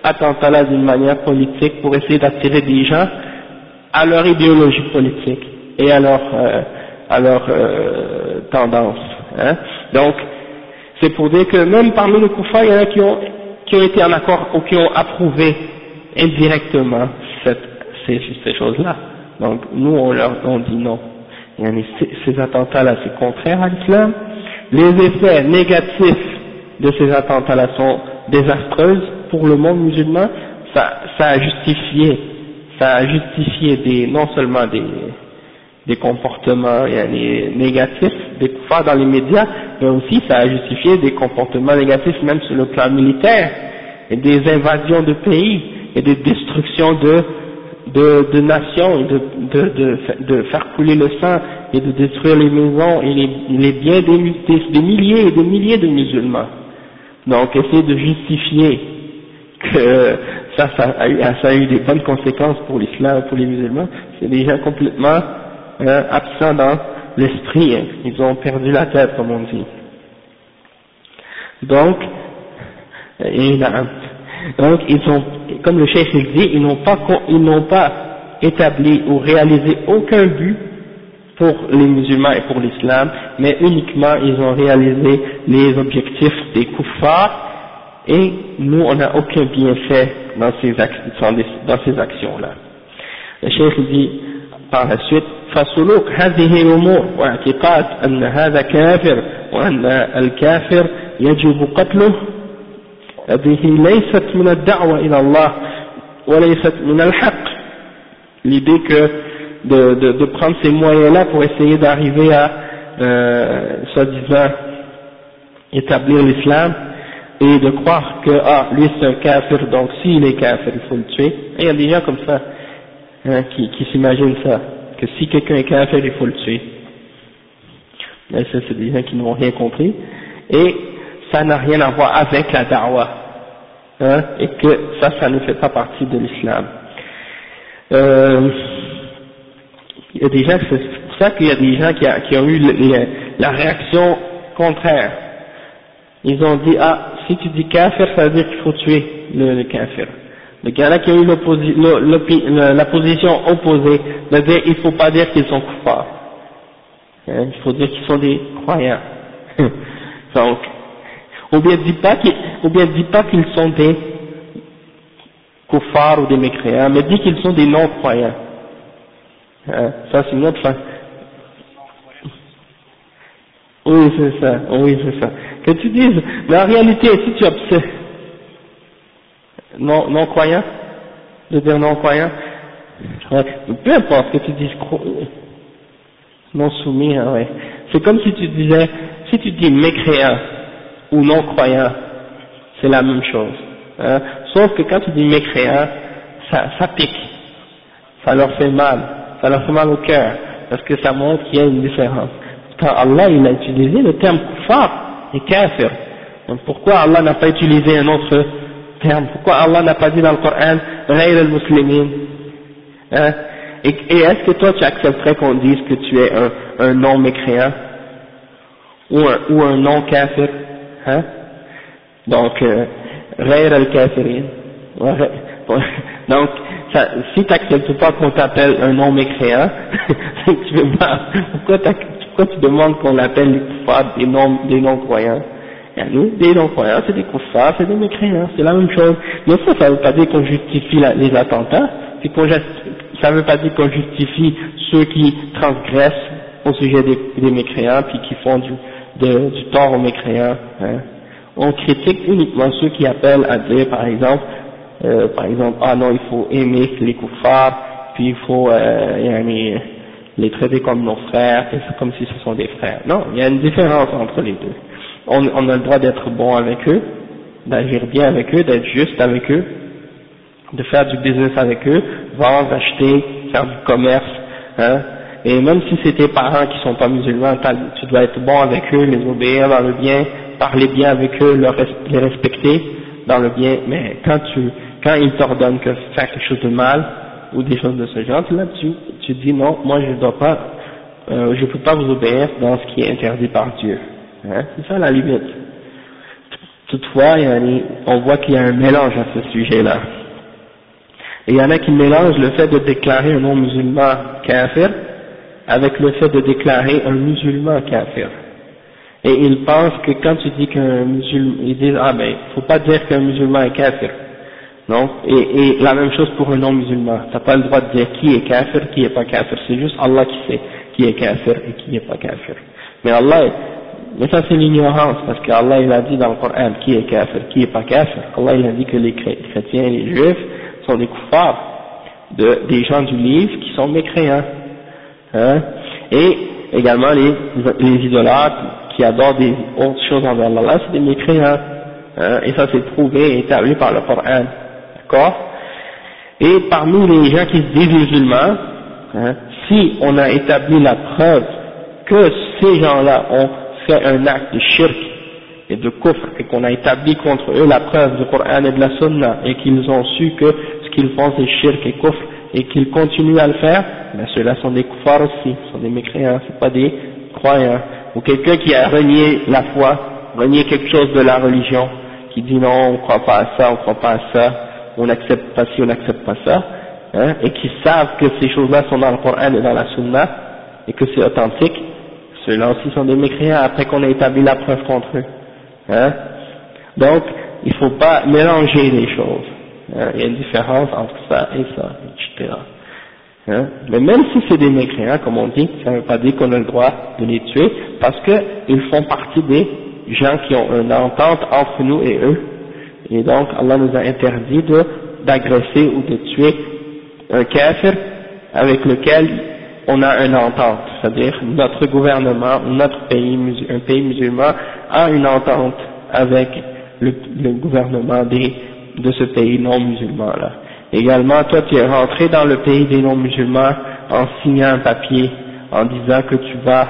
A: attentat-là d'une manière politique pour essayer d'attirer des gens à leur idéologie politique et à leur, euh, à leur euh, tendance. Hein. Donc, c'est pour dire que même parmi les koufars, il y en a qui ont qui ont été en accord ou qui ont approuvé indirectement cette, ces, ces choses-là. Donc nous on leur on dit non. Ces, attentats-là c'est contraire à l'islam. Les effets négatifs de ces attentats-là sont désastreux pour le monde musulman. Ça, ça a justifié, ça a justifié des, non seulement des, des comportements négatifs des fois dans les médias, mais aussi ça a justifié des comportements négatifs même sur le plan militaire, et des invasions de pays, et des destructions de, de, de nations, et de, de, de, de, faire couler le sang, et de détruire les maisons et les, les biens des, des, milliers et des milliers de musulmans. Donc essayer de justifier que ça, ça a, eu, ça a eu des bonnes conséquences pour l'islam, pour les musulmans, c'est déjà complètement euh, absents dans l'esprit, hein. ils ont perdu la tête comme on dit. Donc, et, donc ils ont, comme le chef dit, ils n'ont pas, ils n'ont pas établi ou réalisé aucun but pour les musulmans et pour l'islam, mais uniquement ils ont réalisé les objectifs des kuffars et nous on n'a aucun bienfait dans ces, dans ces actions-là. Le chef dit par la suite فسلوك هذه الأمور واعتقاد أن هذا كافر وأن الكافر يجب قتله هذه ليست من الدعوة إلى الله وليست من الحق l'idée que de, de, de prendre ces moyens-là pour essayer d'arriver à euh, soi-disant établir l'islam et de croire que ah lui c'est un kafir donc s'il est kafir il faut le tuer et il y a des gens comme ça hein, qui, qui s'imaginent ça que si quelqu'un est kafir il faut le tuer mais ça c'est des gens qui n'ont rien compris et ça n'a rien à voir avec la da'wah hein, et que ça ça ne fait pas partie de l'islam. Euh, c'est pour ça qu'il y a des gens qui, ont eu la réaction contraire. Ils ont dit ah si tu dis kafir ça veut dire qu'il faut tuer le, kafir. Donc il y en a qui ont eu la position opposée. De dire il ne faut pas dire qu'ils sont kuffars. Hein, il faut dire qu'ils sont des croyants. Donc ou bien dis pas qu'ils ou bien dis pas qu'ils sont des kuffars ou des mécréants mais dis qu'ils sont des non croyants hein, ça c'est une autre façon oui, c'est ça, oui, c'est ça. Que tu dises, mais en réalité, si tu observes, non, non croyant, de dire non croyant, peu importe que tu dises non soumis, hein, ouais. C'est comme si tu disais, si tu dis mécréant ou non croyant, c'est la même chose. Hein. Sauf que quand tu dis mécréant, ça, ça pique, ça leur fait mal, ça leur fait mal au cœur, parce que ça montre qu'il y a une différence quand Allah il a utilisé le terme kuffar et kafir. Donc pourquoi Allah n'a pas utilisé un autre terme? Pourquoi Allah n'a pas dit dans le Coran Ghayr al-Muslimin? Hein? Et, et est-ce que toi tu accepterais qu'on dise que tu es un, un non mécréant ou un, ou un non kafir hein? Donc, euh, Ghayr al-Kafirin. Donc, si tu n'acceptes pas qu'on t'appelle un non mécréant, tu veux pas, pourquoi tu demandes qu'on appelle les koufars des non, des non-croyants? Des non-croyants, c'est des koufars, c'est des mécréants, c'est la même chose. Mais ça, ça ne veut pas dire qu'on justifie les attentats, ça ne veut pas dire qu'on justifie ceux qui transgressent au sujet des, des mécréants, puis qui font du, de, du tort aux mécréants. Hein. On critique uniquement ceux qui appellent à dire, par exemple, euh, par exemple, ah non, il faut aimer les koufars, puis il faut euh, les traiter comme nos frères, et comme si ce sont des frères. Non, il y a une différence entre les deux. On, on a le droit d'être bon avec eux, d'agir bien avec eux, d'être juste avec eux, de faire du business avec eux, vendre, acheter, faire du commerce, hein. Et même si c'est tes parents qui sont pas musulmans, tu dois être bon avec eux, les obéir dans le bien, parler bien avec eux, les respecter dans le bien. Mais quand tu, quand ils t'ordonnent de faire quelque chose de mal, ou des choses de ce genre, là tu, tu dis non, moi je ne dois pas, euh, je peux pas vous obéir dans ce qui est interdit par Dieu. Hein, c'est ça la limite. Toutefois, on voit qu'il y a un mélange à ce sujet-là. Et il y en a qui mélangent le fait de déclarer un non-musulman kafir avec le fait de déclarer un musulman kafir. Et ils pensent que quand tu dis qu'un musulman, ils disent, ah ben, faut pas dire qu'un musulman est kafir. Non et, et, la même chose pour un non-musulman. Tu n'as pas le droit de dire qui est kafir, qui est pas kafir. C'est juste Allah qui sait qui est kafir et qui n'est pas kafir. Mais Allah, mais ça c'est l'ignorance, parce qu'Allah il a dit dans le Coran qui est kafir, qui est pas kafir. Allah il a dit que les chrétiens et les juifs sont des kuffars, de, des gens du livre qui sont mécréants. Hein? Et également les, les idolâtres qui adorent des autres choses envers Allah, c'est des mécréants. Hein? Et ça c'est prouvé et établi par le Coran. D'accord? Et parmi les gens qui se disent musulmans, hein, si on a établi la preuve que ces gens-là ont fait un acte de shirk et de kufr et qu'on a établi contre eux la preuve du Coran et de la Sunna et qu'ils ont su que ce qu'ils font c'est shirk et kufr et qu'ils continuent à le faire, ben ceux-là sont des kuffars aussi, sont des mécréants, c'est pas des croyants. Ou quelqu'un qui a renié la foi, renié quelque chose de la religion, qui dit non, on croit pas à ça, on croit pas à ça, on n'accepte pas ci, on n'accepte pas ça, hein, et qui savent que ces choses-là sont dans le Coran et dans la Sunna, et que c'est authentique, ceux-là aussi sont des mécréants après qu'on ait établi la preuve contre eux. Hein. Donc, il ne faut pas mélanger les choses. Hein. Il y a une différence entre ça et ça, etc. Hein? Mais même si c'est des mécréants, comme on dit, ça ne veut pas dire qu'on a le droit de les tuer, parce qu'ils font partie des gens qui ont une entente entre nous et eux, Et donc Allah nous a interdit d'agresser ou de tuer un kafir avec lequel on a une entente, c'est-à-dire notre gouvernement ou notre pays, un pays musulman a une entente avec le, gouvernement des, de ce pays non musulman là. Également, toi tu es rentré dans le pays des non musulmans en signant un papier en disant que tu vas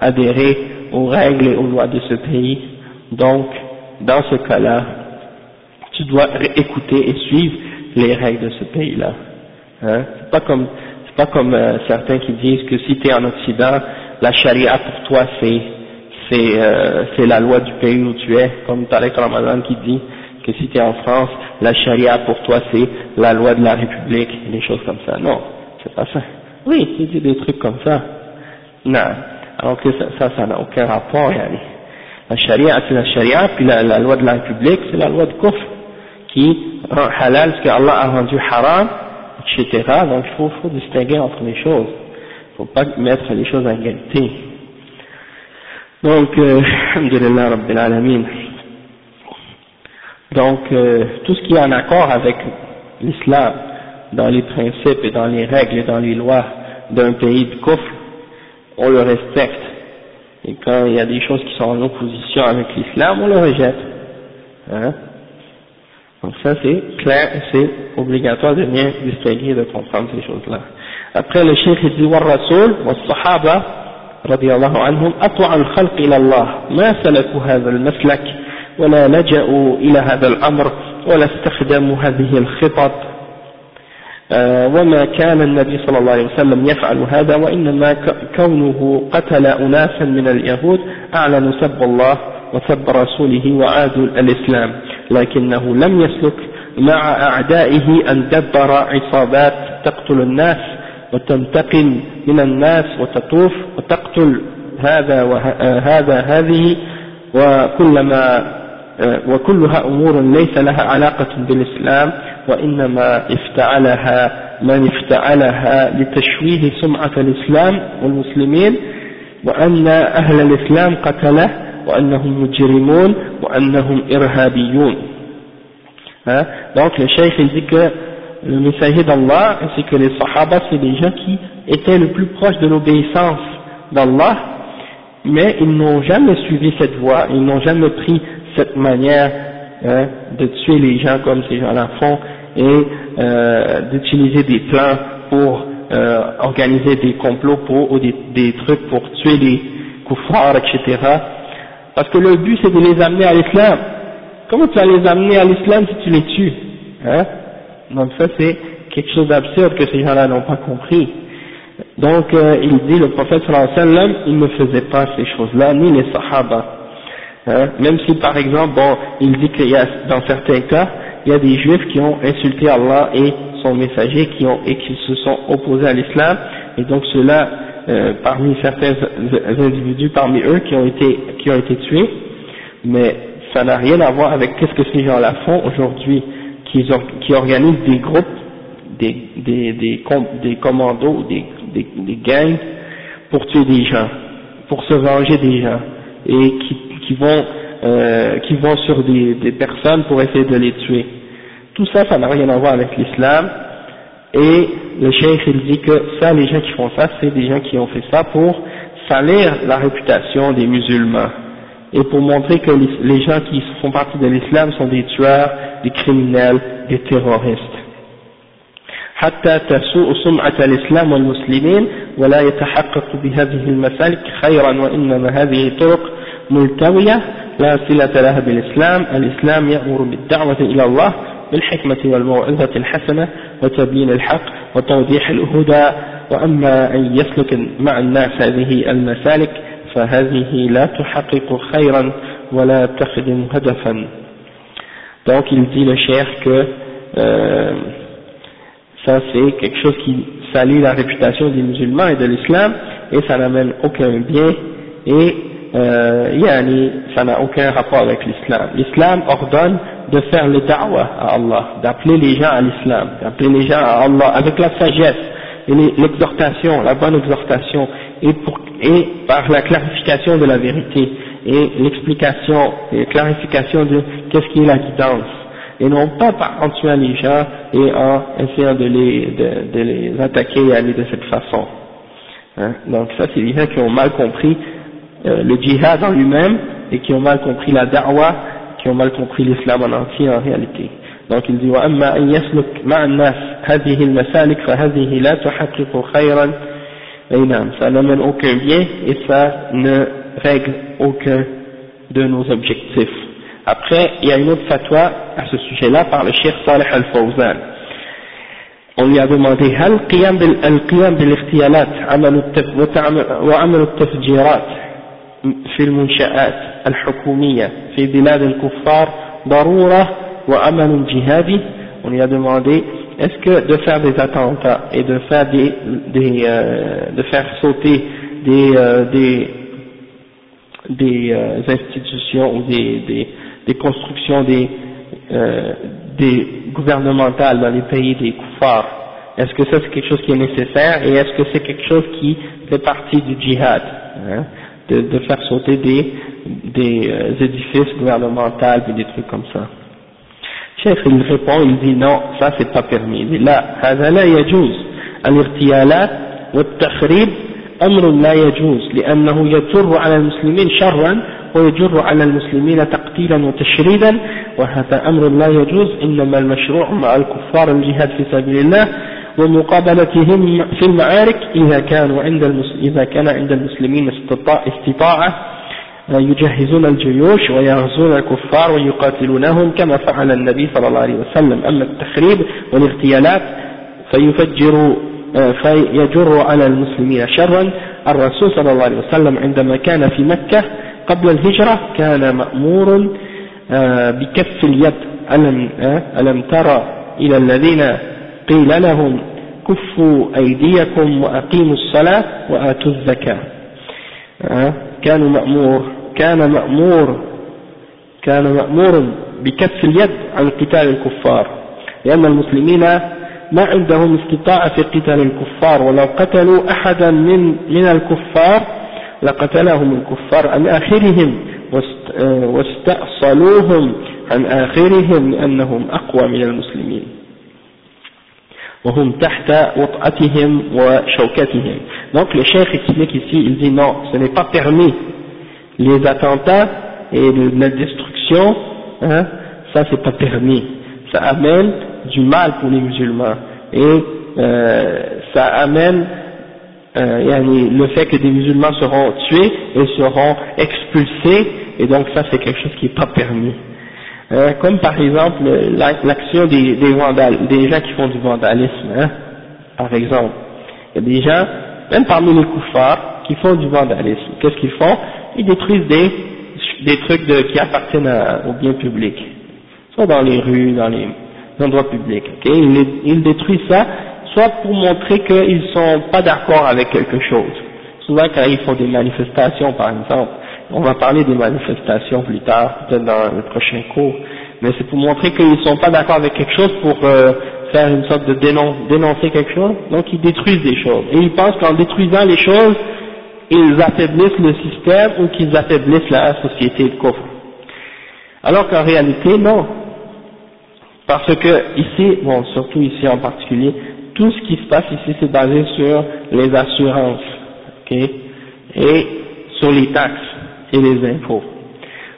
A: adhérer aux règles et aux lois de ce pays. Donc, dans ce cas-là, tu dois écouter et suivre les règles de ce pays-là. Hein? C'est pas comme, c'est pas comme euh, certains qui disent que si tu es en Occident, la charia pour toi c'est c'est euh, la loi du pays où tu es, comme Tarek Ramadan qui dit que si tu es en France, la charia pour toi c'est la loi de la République, des choses comme ça. Non, c'est pas ça. Oui, il dit des trucs comme ça. Non, alors que ça, ça n'a aucun rapport. Yani. La charia, c'est la charia, puis la, loi de la République, c'est la loi de Kufr, qui rend halal ce que Allah a rendu haram, etc. Donc il faut, faut distinguer entre les choses. Il ne faut pas mettre les choses en égalité. Donc, euh, alhamdulillah rabbil alamin. Donc, euh, tout ce qui est en accord avec l'islam, dans les principes et dans les règles et dans les lois d'un pays de kufr, on le respecte. Et quand il y a des choses qui sont en opposition avec l'islam, on le rejette. Hein Donc ça c'est clair et c'est obligatoire de bien distinguer et de comprendre ces choses-là. Après le cheikh dit والرسول والصحابة رضي الله عنهم أطوع الخلق إلى الله ما سلكوا هذا المسلك ولا لجأوا إلى هذا الأمر ولا استخدموا هذه الخطط. آه، وما كان النبي صلى الله عليه وسلم يفعل هذا وإنما كونه قتل أناسا من اليهود أعلنوا سب الله وسب رسوله وعادوا الإسلام لكنه لم يسلك مع أعدائه أن دبر عصابات تقتل الناس وتنتقم من الناس وتطوف وتقتل هذا وهذا هذه وكلما آه، وكلها أمور ليس لها علاقة بالإسلام وإنما افتعلها من افتعلها لتشويه سمعة الإسلام والمسلمين وأن أهل الإسلام قتله وأنهم مجرمون وأنهم إرهابيون hein? donc le cheikh il dit que le messager d'Allah ainsi que les sahaba c'est des gens qui étaient le plus proches de l'obéissance d'Allah mais ils n'ont jamais suivi cette voie ils n'ont jamais pris cette manière hein, de tuer les gens comme ces gens-là font et euh, d'utiliser des plans pour euh, organiser des complots pour, ou des, trucs pour tuer les koufars, etc. Parce que le but c'est de les amener à l'islam. Comment tu vas les amener à l'islam si tu les tues hein? Donc ça c'est quelque chose d'absurde que ces gens-là n'ont pas compris. Donc euh, il dit, le prophète sallallahu alayhi wa sallam, il ne faisait pas ces choses-là, ni les sahaba. Hein? Même si par exemple, bon, il dit qu'il y a dans certains cas, il y a des juifs qui ont insulté Allah et son messager qui ont, et qui se sont opposés à l'islam, et donc ceux-là, euh, parmi certains individus parmi eux qui ont été, qui ont été tués, mais ça n'a rien à voir avec qu'est-ce que ces gens-là font aujourd'hui, qui, organisent des groupes, des, des, des, des commandos, des, des, des gangs pour tuer des gens, pour se venger des gens, et qui, qui vont euh, qui vont sur des, des, personnes pour essayer de les tuer. Tout ça, ça n'a rien à voir avec l'islam. Et le cheikh il dit que ça, les gens qui font ça, c'est des gens qui ont fait ça pour salir la réputation des musulmans et pour montrer que les gens qui font partie de l'islam sont des tueurs, des criminels, des terroristes. حتى تسوء سمعة الإسلام والمسلمين ولا يتحقق بهذه المسالك خيرا وإنما هذه طرق ملتوية لا صلة لها بالإسلام. الإسلام يأمر بالدعوة إلى الله بالحكمة والموعظة الحسنة وتبيين الحق وتوضيح الهدى. وأما أن يسلك مع الناس هذه المسالك فهذه لا تحقق خيرا ولا تخدم هدفا. Donc il dit le cher que euh, ça c'est quelque chose qui salit la réputation des musulmans et de l'islam et ça n'amène aucun bien et euh, ça n'a aucun rapport avec l'islam. L'islam ordonne de faire le da'wah à Allah, d'appeler les gens à l'islam, d'appeler les gens à Allah avec la sagesse et l'exhortation, la bonne exhortation et, par la clarification de la vérité et l'explication et clarification de qu'est-ce qui est la guidance. et non pas par, en tuant les gens et en essayant de les, attaquer et aller de cette façon. Hein? Donc ça c'est les gens qui ont mal compris euh, le djihad en lui-même et qui ont mal compris la da'wah, qui ont mal compris l'islam en entier en réalité. Donc il dit وأما أن يسلك مع الناس هذه المسالك فهذه لا تحقق خيرا أي نعم ça n'amène aucun bien et ça ne règle aucun de nos objectifs. Après, il y a une autre fatwa à ce sujet-là par le Cheikh Saleh Al-Fawzan. On lui a demandé هل القيام القيام بالاغتيالات عمل وعمل التفجيرات في المنشآت الحكومية في بلاد الكفار ضرورة وعمل جهادي On lui a demandé est-ce que de faire des attentats et de faire des, des euh, de faire sauter des euh, des des euh, institutions ou des, des, des constructions des, euh, des gouvernementales dans les pays des koufars. Est-ce que ça c'est quelque chose qui est nécessaire et est-ce que c'est quelque chose qui fait partie du djihad hein, de, de, faire sauter des, des euh, édifices gouvernementaux et des trucs comme ça Cheikh il répond, il dit non, ça c'est pas permis. Il dit là, هذا لا يجوز الاغتيالات والتخريب أمر لا يجوز لأنه يجر على المسلمين شرا ويجر على المسلمين تقتيلا وتشريدا وهذا أمر لا يجوز إنما المشروع مع الكفار الجهاد في سبيل الله ومقابلتهم في المعارك إذا كانوا عند إذا كان عند المسلمين استطاعة يجهزون الجيوش ويغزون الكفار ويقاتلونهم كما فعل النبي صلى الله عليه وسلم. أما التخريب والاغتيالات فيفجر فيجر على المسلمين شرا. الرسول صلى الله عليه وسلم عندما كان في مكة قبل الهجرة كان مأمور بكف اليد. ألم, ألم ترى إلى الذين قيل لهم كفوا أيديكم وأقيموا الصلاة وآتوا الزكاة. كان مأمور كان مأمور كان مأمور بكف اليد عن قتال الكفار لأن المسلمين ما عندهم استطاعة في قتال الكفار ولو قتلوا أحدا من من الكفار لقتلهم الكفار عن آخرهم واستأصلوهم عن آخرهم لأنهم أقوى من المسلمين. Donc le cheikh explique ici il dit non ce n'est pas permis. Les attentats et la destruction hein, ça c'est pas permis. Ça amène du mal pour les musulmans. Et euh, ça amène euh, le fait que des musulmans seront tués et seront expulsés. Et donc ça c'est quelque chose qui n'est pas permis. Euh, comme par exemple l'action des, des, vandales, des gens qui font du vandalisme, hein, par exemple. Il y a des gens, même parmi les koufars, qui font du vandalisme. Qu'est-ce qu'ils font? Ils détruisent des, des trucs de, qui appartiennent au bien public, soit dans les rues, dans les endroits publics. Okay ils, ils détruisent ça, soit pour montrer qu'ils ne sont pas d'accord avec quelque chose. Souvent quand ils font des manifestations, par exemple, on va parler des manifestations plus tard, peut-être dans le prochain cours, mais c'est pour montrer qu'ils ne sont pas d'accord avec quelque chose pour euh, faire une sorte de dénoncer quelque chose, donc ils détruisent des choses. Et ils pensent qu'en détruisant les choses, ils affaiblissent le système ou qu'ils affaiblissent la société de coffre. Alors qu'en réalité, non. Parce que ici, bon, surtout ici en particulier, tout ce qui se passe ici, c'est basé sur les assurances, ok, et sur les taxes et les impôts.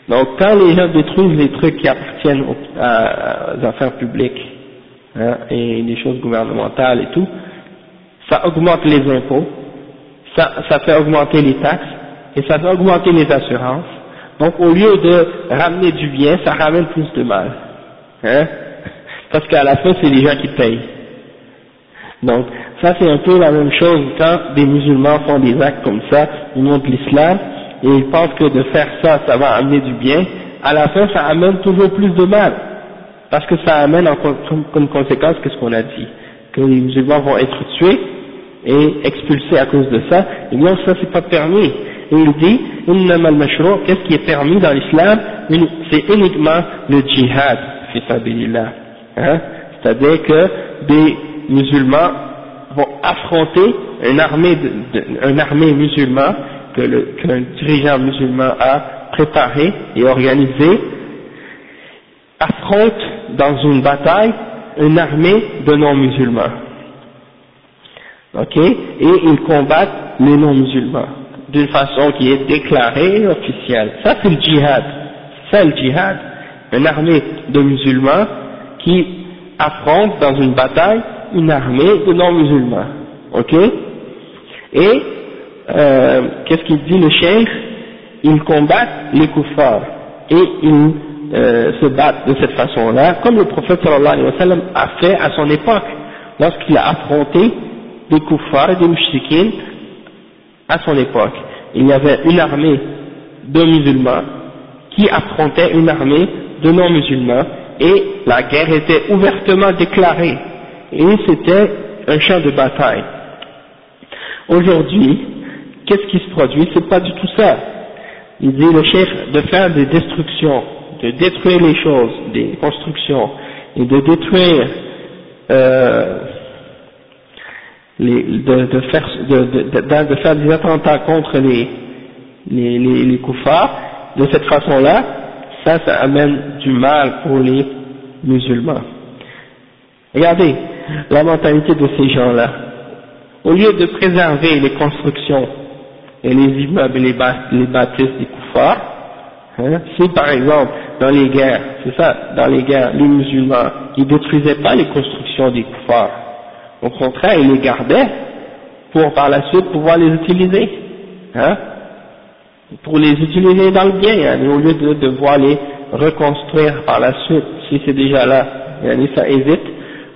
A: Donc quand les gens détruisent les trucs qui appartiennent aux, affaires publiques hein, et les choses gouvernementales et tout, ça augmente les impôts, ça, ça fait augmenter les taxes et ça fait augmenter les assurances. Donc au lieu de ramener du bien, ça ramène plus de mal. Hein, parce qu'à la fin c'est les gens qui payent. Donc ça c'est un peu la même chose quand des musulmans font des actes comme ça au nom l'islam, et ils pensent que de faire ça, ça va amener du bien, à la fin ça amène toujours plus de mal, parce que ça amène en, comme, conséquence que ce qu'on a dit, que les musulmans vont être tués et expulsés à cause de ça, et bien ça c'est pas permis. Et il dit, qu'est-ce qui est permis dans l'islam? C'est uniquement le djihad, hein? c'est-à-dire que des musulmans vont affronter une armée, une armée musulmane qu'un dirigeant musulman a préparé et organisé affronte dans une bataille une armée de non-musulmans. Ok? Et ils combattent les non-musulmans d'une façon qui est déclarée officielle. Ça c'est le djihad. C'est le djihad. Une armée de musulmans qui affronte dans une bataille une armée de non-musulmans. Ok? Et euh, qu'est-ce qu'il dit le cheikh? Ils combattent les kuffars et ils euh, se battent de cette façon-là, comme le prophète sallallahu alayhi wa sallam a fait à son époque, lorsqu'il a affronté des kuffars et des mouchikines à son époque. Il y avait une armée de musulmans qui affrontait une armée de non-musulmans et la guerre était ouvertement déclarée et c'était un champ de bataille. Aujourd'hui, qu'est-ce qui se produit? C'est pas du tout ça. Il dit le chef de faire des destructions, de détruire les choses, des constructions, et de détruire, euh, les, de, faire, de, de, de, faire des attentats contre les, les, les, les de cette façon-là, ça, ça amène du mal pour les musulmans. Regardez la mentalité de ces gens-là. Au lieu de préserver les constructions et les immeubles et les, bâtisses des koufars, hein, si par exemple dans les guerres, c'est ça, dans les guerres, les musulmans, ils détruisaient pas les constructions des koufars, au contraire, ils les gardaient pour par la suite pouvoir les utiliser, hein, pour les utiliser dans le bien, hein, au lieu de devoir les reconstruire par la suite, si c'est déjà là, ça évite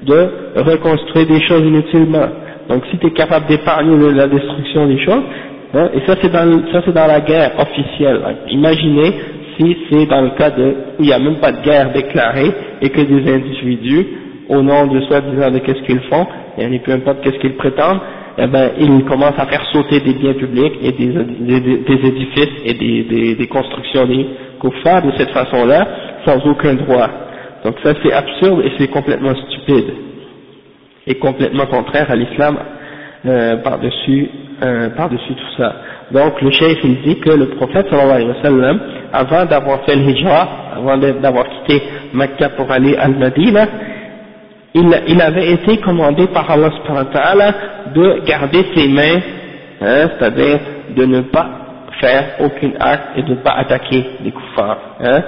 A: de reconstruire des choses inutilement. Donc si tu es capable d'épargner la destruction des choses, hein, et ça c'est dans, la guerre officielle. Imaginez si c'est dans le cas de, où il n'y a même pas de guerre déclarée et que des individus, au nom de soi-disant de qu'est-ce qu'ils font, et peu importe qu'est-ce qu'ils prétendent, eh ben, ils commencent à faire sauter des biens publics et des, édifices et des, des, constructions des koufars de cette façon-là, sans aucun droit. Donc ça c'est absurde et c'est complètement stupide et complètement contraire à l'islam euh, par-dessus euh, par-dessus tout ça. Donc le chef il dit que le prophète sallallahu alayhi wa sallam, avant d'avoir fait le hijra, avant d'avoir quitté Mecca pour aller à Al-Madinah, il, il, avait été commandé par Allah de garder ses mains, hein, c'est-à-dire de ne pas faire aucun acte et de ne pas attaquer les kuffars, hein,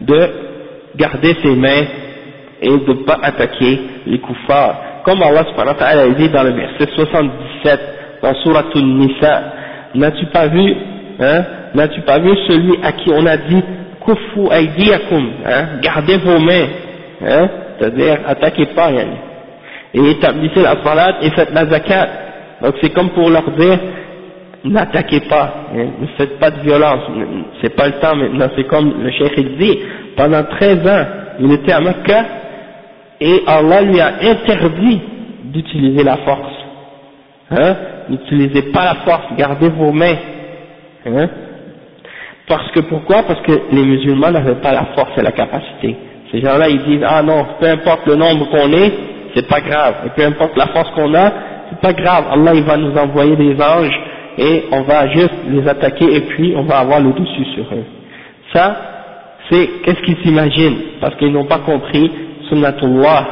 A: de garder ses mains et de ne pas attaquer les kuffars. Comme Allah a dit dans le verset 77 dans Surah An-Nisa, n'as-tu pas vu, hein, n'as-tu pas vu celui à qui on a dit kufu aydiyakum, hein, gardez vos mains, hein, c'est-à-dire attaquez pas, yani. et établissez la salat et faites la zakat. Donc c'est comme pour leur dire, n'attaquez pas, hein, ne faites pas de violence, c'est pas le temps maintenant, c'est comme le cheikh il dit, pendant 13 ans, il était à Mecca, et Allah lui a interdit d'utiliser la force. Hein, n'utilisez pas la force, gardez vos mains. Hein, parce que pourquoi? Parce que les musulmans n'avaient pas la force et la capacité. Ces gens-là, ils disent, ah non, peu importe le nombre qu'on est, c'est pas grave. Et peu importe la force qu'on a, c'est pas grave. Allah, il va nous envoyer des anges et on va juste les attaquer et puis on va avoir le dessus sur eux. Ça, c'est qu'est-ce qu'ils s'imaginent? Parce qu'ils n'ont pas compris sunnatullah,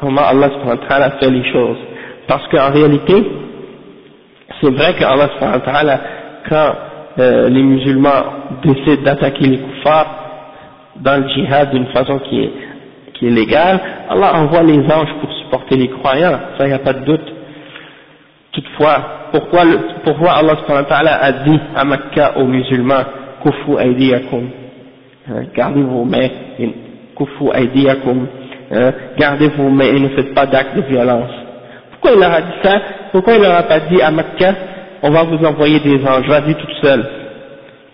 A: comment Allah a fait les choses. Parce qu'en réalité, c'est vrai que Allah quand euh, les musulmans décident d'attaquer les kuffars, dans le djihad d'une façon qui est, qui est légale, Allah envoie les anges pour supporter les croyants, ça il n'y a pas de doute. Toutefois, pourquoi, Allah a dit à Makkah aux musulmans, kufu aidiyakum, hein, gardez vos mains, kufu hein, gardez vos mains et ne faites pas d'actes de violence. Pourquoi il leur a dit ça? Pourquoi il leur a pas dit à Makkah, on va vous envoyer des anges, vas-y toute seule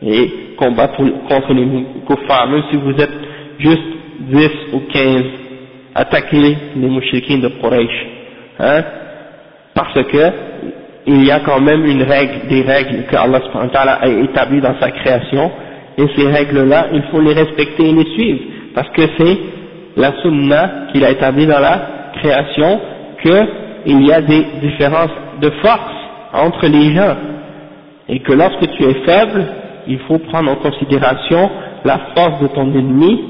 A: et combattre contre les kuffars, même si vous êtes juste 10 ou 15, attaquer les mouchikines de Quraysh. Hein, parce que il y a quand même une règle, des règles que Allah a établies dans sa création, et ces règles-là, il faut les respecter et les suivre, parce que c'est la sunna qu'il a établie dans la création, qu'il y a des différences de force entre les gens, et que lorsque tu es faible, il faut prendre en considération la force de ton ennemi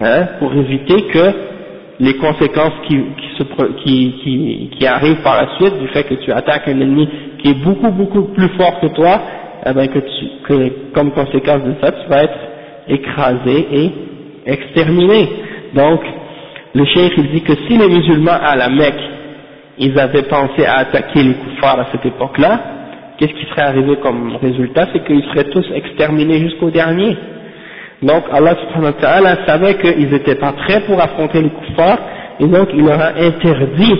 A: hein, pour éviter que les conséquences qui, arrivent par la suite du fait que tu attaques un ennemi qui est beaucoup beaucoup plus fort que toi, eh que, tu, que comme conséquence de ça, tu vas être écrasé et exterminé. Donc, le cheikh il dit que si les musulmans à la Mecque, ils avaient pensé à attaquer les koufars à cette époque-là, qu'est-ce qui serait arrivé comme résultat? C'est qu'ils seraient tous exterminés jusqu'au dernier. Donc Allah subhanahu wa savait qu'ils n'étaient pas prêts pour affronter les koufars, et donc il leur a interdit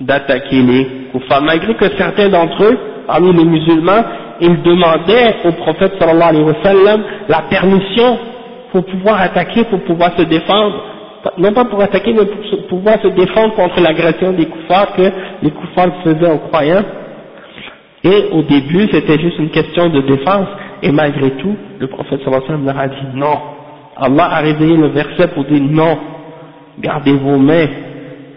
A: d'attaquer les koufars, malgré que certains d'entre eux, parmi les musulmans, ils demandaient au prophète sallallahu alayhi wa la permission pour pouvoir attaquer, pour pouvoir se défendre, non pas pour attaquer, mais pour pouvoir se défendre contre l'agression des koufars que les koufars faisaient aux croyants. Et au début, c'était juste une question de défense, et malgré tout, le prophète sallallahu alayhi wa sallam leur a dit non. Allah a réveillé le verset pour dire non, gardez vos mains.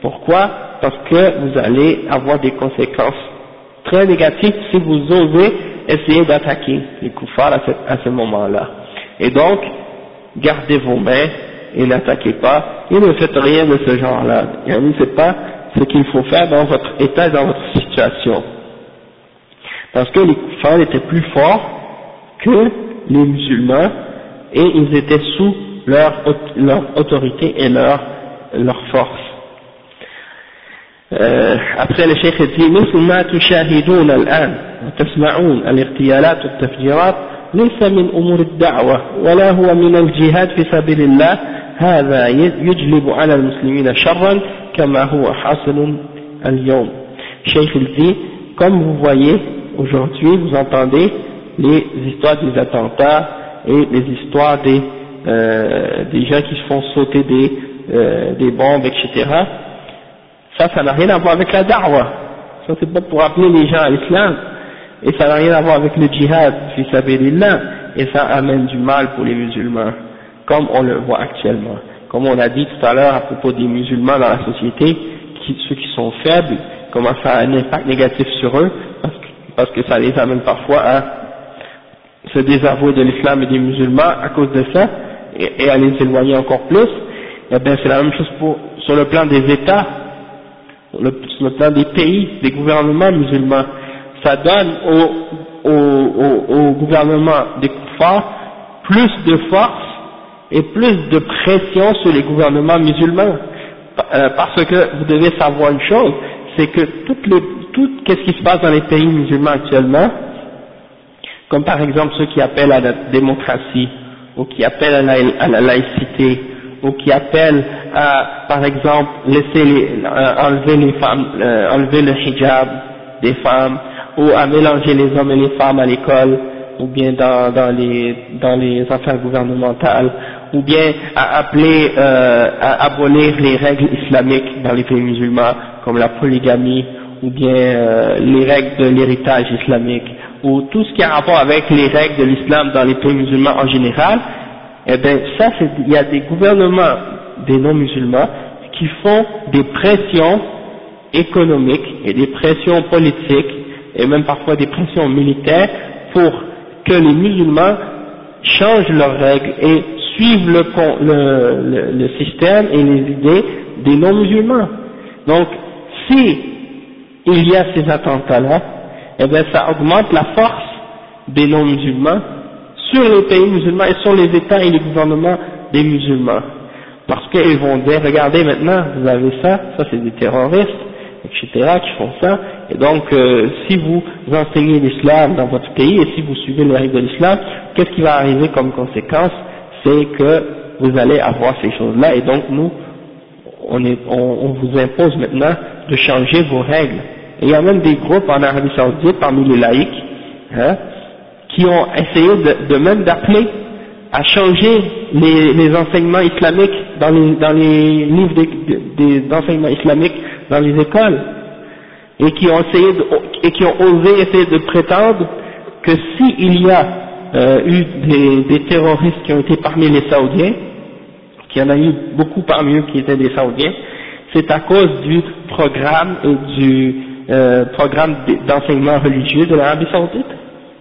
A: Pourquoi? Parce que vous allez avoir des conséquences très négatives si vous osez essayer d'attaquer les koufars à, à ce moment-là. Et donc, gardez vos mains et n'attaquez pas, et ne faites rien de ce genre-là. Et ne sait pas ce qu'il faut faire dans votre état, dans votre situation. Parce que les koufars étaient plus forts que les musulmans, et ils étaient sous leur, leur autorité et leur, leur force. Euh, après le cheikh dit مثل ما تشاهدون الآن وتسمعون الاغتيالات والتفجيرات ليس من أمور الدعوة ولا هو من الجهاد في سبيل الله هذا يجلب على المسلمين شرا كما هو حاصل اليوم Cheikh dit comme vous voyez aujourd'hui vous entendez les histoires des attentats et les histoires des, euh, des gens qui se font sauter des, euh, des bombes etc ça ça n'a rien à voir avec la da'wah ça c'est pas pour appeler les gens à l'islam et ça n'a rien à voir avec le djihad, fi sabilillah, et ça amène du mal pour les musulmans, comme on le voit actuellement. Comme on a dit tout à l'heure à propos des musulmans dans la société, ceux qui sont faibles, comment ça a un impact négatif sur eux, parce que, parce que ça les amène parfois à se désavouer de l'islam et des musulmans à cause de ça, et, à les éloigner encore plus. Et eh bien c'est la même chose pour, sur le plan des États, sur le, sur le plan des pays, des gouvernements musulmans ça donne au, au, au, gouvernement des koufars plus de force et plus de pression sur les gouvernements musulmans. Euh, parce que vous devez savoir une chose, c'est que toutes les, tout qu'est-ce qui se passe dans les pays musulmans actuellement, comme par exemple ceux qui appellent à la démocratie, ou qui appellent à la, à la laïcité, ou qui appellent à, par exemple, laisser les, euh, enlever les femmes, euh, enlever le hijab des femmes, ou à mélanger les hommes et les femmes à l'école, ou bien dans, dans, les, dans les affaires gouvernementales, ou bien à appeler euh, à abolir les règles islamiques dans les pays musulmans, comme la polygamie, ou bien euh, les règles de l'héritage islamique, ou tout ce qui a rapport avec les règles de l'islam dans les pays musulmans en général, eh bien ça, il y a des gouvernements des non-musulmans qui font des pressions économiques et des pressions politiques et même parfois des pressions militaires pour que les musulmans changent leurs règles et suivent le, le, système et les idées des non-musulmans. Donc, si il y a ces attentats-là, eh bien ça augmente la force des non-musulmans sur les pays musulmans et sur les États et les gouvernements des musulmans. Parce qu'ils vont dire, regardez maintenant, vous avez ça, ça c'est des terroristes, etc., qui font ça, et donc euh, si vous enseignez l'islam dans votre pays et si vous suivez les règles de l'islam, qu'est-ce qui va arriver comme conséquence? C'est que vous allez avoir ces choses-là, et donc nous, on, est, on, vous impose maintenant de changer vos règles. Et il y a même des groupes en Arabie Saoudite, parmi les laïcs, hein, qui ont essayé de, de même d'appeler à changer les, enseignements islamiques dans les, livres d'enseignement des, islamique dans les écoles et qui ont essayé de, et qui ont osé essayer de prétendre que s'il y a euh, eu des, des, terroristes qui ont été parmi les Saoudiens, qu'il y en a eu beaucoup parmi eux qui étaient des Saoudiens, c'est à cause du programme et du euh, programme d'enseignement religieux de l'Arabie Saoudite.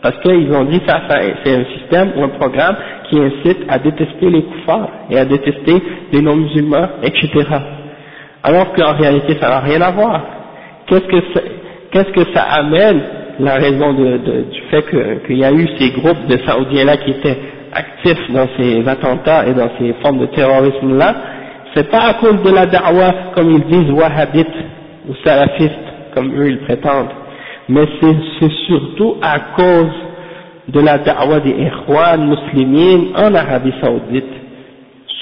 A: Parce qu'ils ont dit ça, ça c'est un système ou un programme qui incite à détester les koufars et à détester les non-musulmans, etc. alors qu'en réalité ça n'a rien à voir. Qu'est-ce que ça, qu'est-ce que ça amène la raison de, du fait qu'il y a eu ces groupes de Saoudiens là qui étaient actifs dans ces attentats et dans ces formes de terrorisme là, c'est pas à cause de la da'wah comme ils disent wahhabites ou salafistes comme eux ils prétendent, mais c'est surtout à cause de la da'wah des Ikhwan muslimines en Arabie Saoudite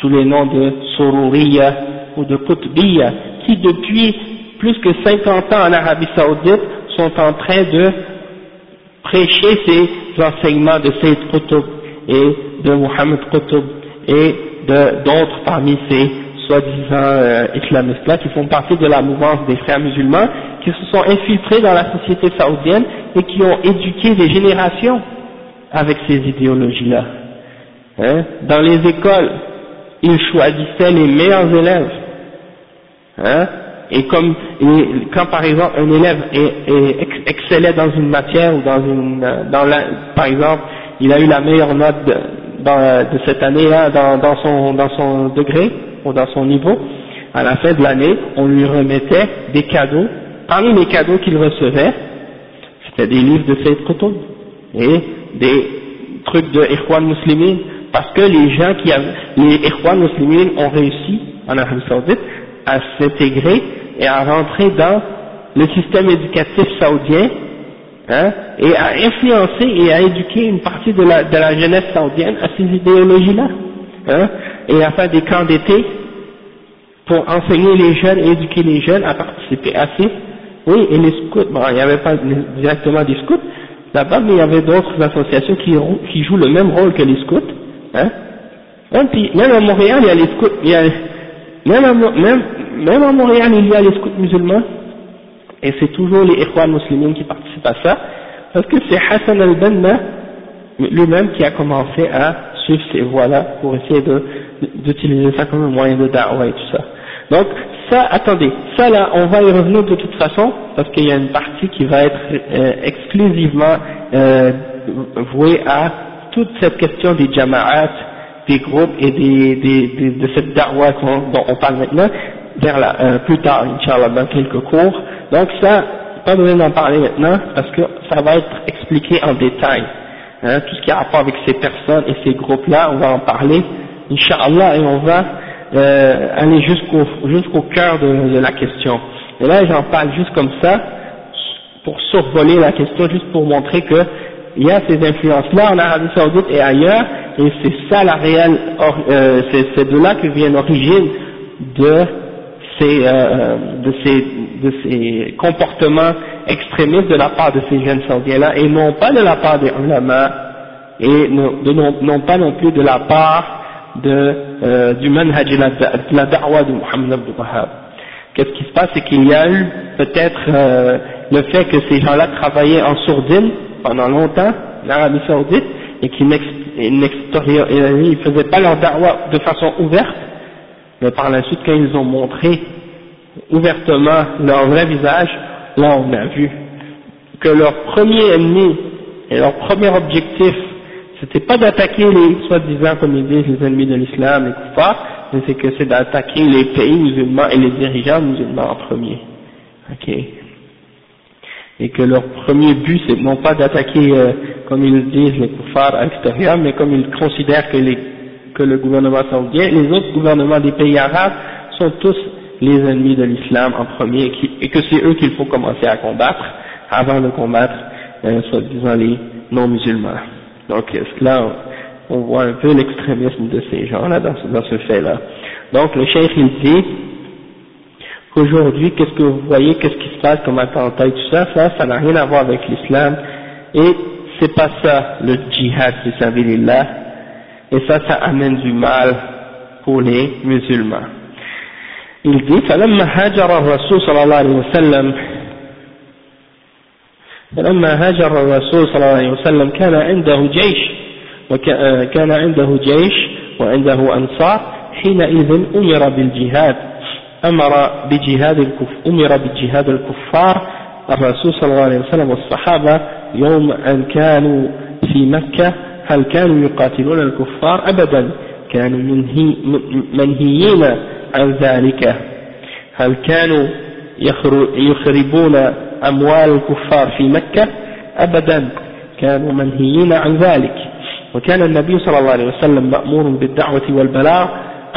A: sous les noms de Sururiya ou de Qutbiya qui depuis plus que 50 ans en Arabie Saoudite sont en train de prêcher ces enseignements de Sayyid Qutb et de Mohammed Qutb et d'autres parmi ces soi-disant euh, islamistes-là qui font partie de la mouvance des frères musulmans qui se sont infiltrés dans la société saoudienne et qui ont éduqué des générations avec ces idéologies-là. Hein dans les écoles, ils choisissaient les meilleurs élèves. Hein? Et comme quand par exemple un élève est, excellait dans une matière ou dans une dans la, par exemple il a eu la meilleure note de, de cette année-là dans, dans, son dans son degré ou dans son niveau, à la fin de l'année on lui remettait des cadeaux. Parmi les cadeaux qu'il recevait, c'était des livres de Sayyid Qutb et des trucs de Ikhwan Muslimin parce que les gens qui les Ikhwan Muslimin ont réussi en Arabie Saoudite à s'intégrer et à rentrer dans le système éducatif saoudien hein, et à influencer et à éduquer une partie de la, de la jeunesse saoudienne à ces idéologies-là hein, et à faire des camps d'été pour enseigner les jeunes et éduquer les jeunes à participer à ces oui et les scouts. Bon il n'y avait pas directement des scouts là-bas mais il y avait d'autres associations qui, qui jouent le même rôle que les scouts hein, même, même à Montréal il y a les scouts il y a même à, même, même à Montréal, il y a les scouts musulmans, et c'est toujours les Ikhwan musulmans qui participent à ça, parce que c'est Hassan al-Banna lui-même qui a commencé à suivre ces voies-là pour essayer d'utiliser ça comme un moyen de da'wah et tout ça. Donc, ça, attendez, ça là, on va y revenir de toute façon, parce qu'il y a une partie qui va être euh, exclusivement euh, vouée à toute cette question des jama'at, des groupes et des, des, de cette darwa dont on parle maintenant, vers la, euh, plus tard, Inch'Allah, dans quelques cours. Donc ça, pas besoin d'en parler maintenant, parce que ça va être expliqué en détail. Hein, tout ce qui a rapport avec ces personnes et ces groupes-là, on va en parler, Inch'Allah, et on va euh, aller jusqu'au jusqu'au cœur de, de la question. Et là, j'en parle juste comme ça, pour survoler la question, juste pour montrer que il y a ces influences-là en Arabie Saoudite et ailleurs, et c'est ça la réelle, euh, c'est de là que vient l'origine de ces, euh, de ces, de ces comportements extrémistes de la part de ces jeunes saoudiens-là, et non pas de la part des ulama, et non, non, pas non plus de la part de, euh, du manhaj de la, da'wa de Muhammad Abdul Wahhab. Qu'est-ce qui se passe, c'est qu'il y a eu peut-être euh, le fait que ces gens-là travaillaient en sourdine pendant longtemps, en Arabie Saoudite, et qu'ils ne faisaient pas leur da'wah de façon ouverte, mais par la suite quand ils ont montré ouvertement leur vrai visage, là on a vu que leur premier ennemi et leur premier objectif, c'était pas d'attaquer les soi-disant comme ils disent les ennemis de l'islam, les kuffars, mais c'est que c'est d'attaquer les pays musulmans et les dirigeants musulmans en premier. ok? Et que leur premier but c'est non pas d'attaquer, euh, comme ils disent, les kuffars à l'extérieur, mais comme ils considèrent que, les, que le gouvernement saoudien, les autres gouvernements des pays arabes sont tous les ennemis de l'islam en premier, et que c'est eux qu'il faut commencer à combattre avant de combattre, euh, soi-disant, les non-musulmans. Donc là, on voit un peu l'extrémisme de ces gens-là dans, dans ce fait-là. Donc le cheikh il dit, Aujourd'hui, qu'est-ce que vous voyez, qu'est-ce qui se passe comme attentat et tout ça, ça, ça n'a rien à voir avec l'islam, et c'est pas ça le djihad fi là, et ça, ça amène du mal pour les musulmans. Il dit, فلما هاجر الرسول صلى الله عليه وسلم فلما هاجر الرسول صلى الله عليه وسلم كان عنده جيش وكان عنده جيش وعنده أنصار حينئذ أمر بالجهاد أمر بجهاد الكف أمر بجهاد الكفار. الرسول صلى الله عليه وسلم والصحابة يوم أن كانوا في مكة هل كانوا يقاتلون الكفار؟ أبدا. كانوا منهي منهيين عن ذلك. هل كانوا يخربون أموال الكفار في مكة؟ أبدا. كانوا منهيين عن ذلك. وكان النبي صلى الله عليه وسلم مأمور بالدعوة والبلاغ.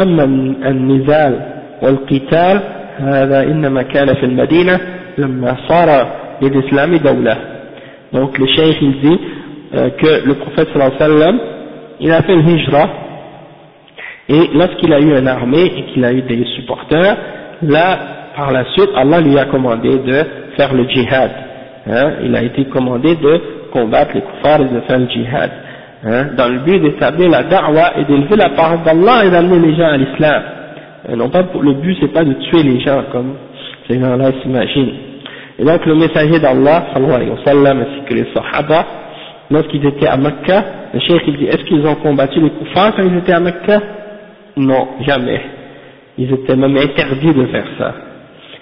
A: أما النزال والقتال هذا إنما كان في المدينة لما صار للإسلام دولة donc le cheikh il dit euh, que le prophète sallallahu alayhi wa sallam il a fait le hijra et lorsqu'il a eu une armée et qu'il a eu des supporters là par la suite Allah lui a commandé de faire le djihad hein, il a été commandé de combattre les kuffars et de faire le djihad hein, dans le but d'établir la da'wa et d'élever la parole d'Allah et d'amener les gens à l'islam non pas le but c'est pas de tuer les gens comme ces gens-là s'imaginent. Et donc le messager d'Allah sallallahu alayhi wa sallam ainsi que les sahaba lorsqu'ils étaient à Mecca le cheikh il dit est-ce qu'ils ont combattu les kuffars quand ils étaient à Mecca? Non jamais. Ils étaient même interdits de faire ça.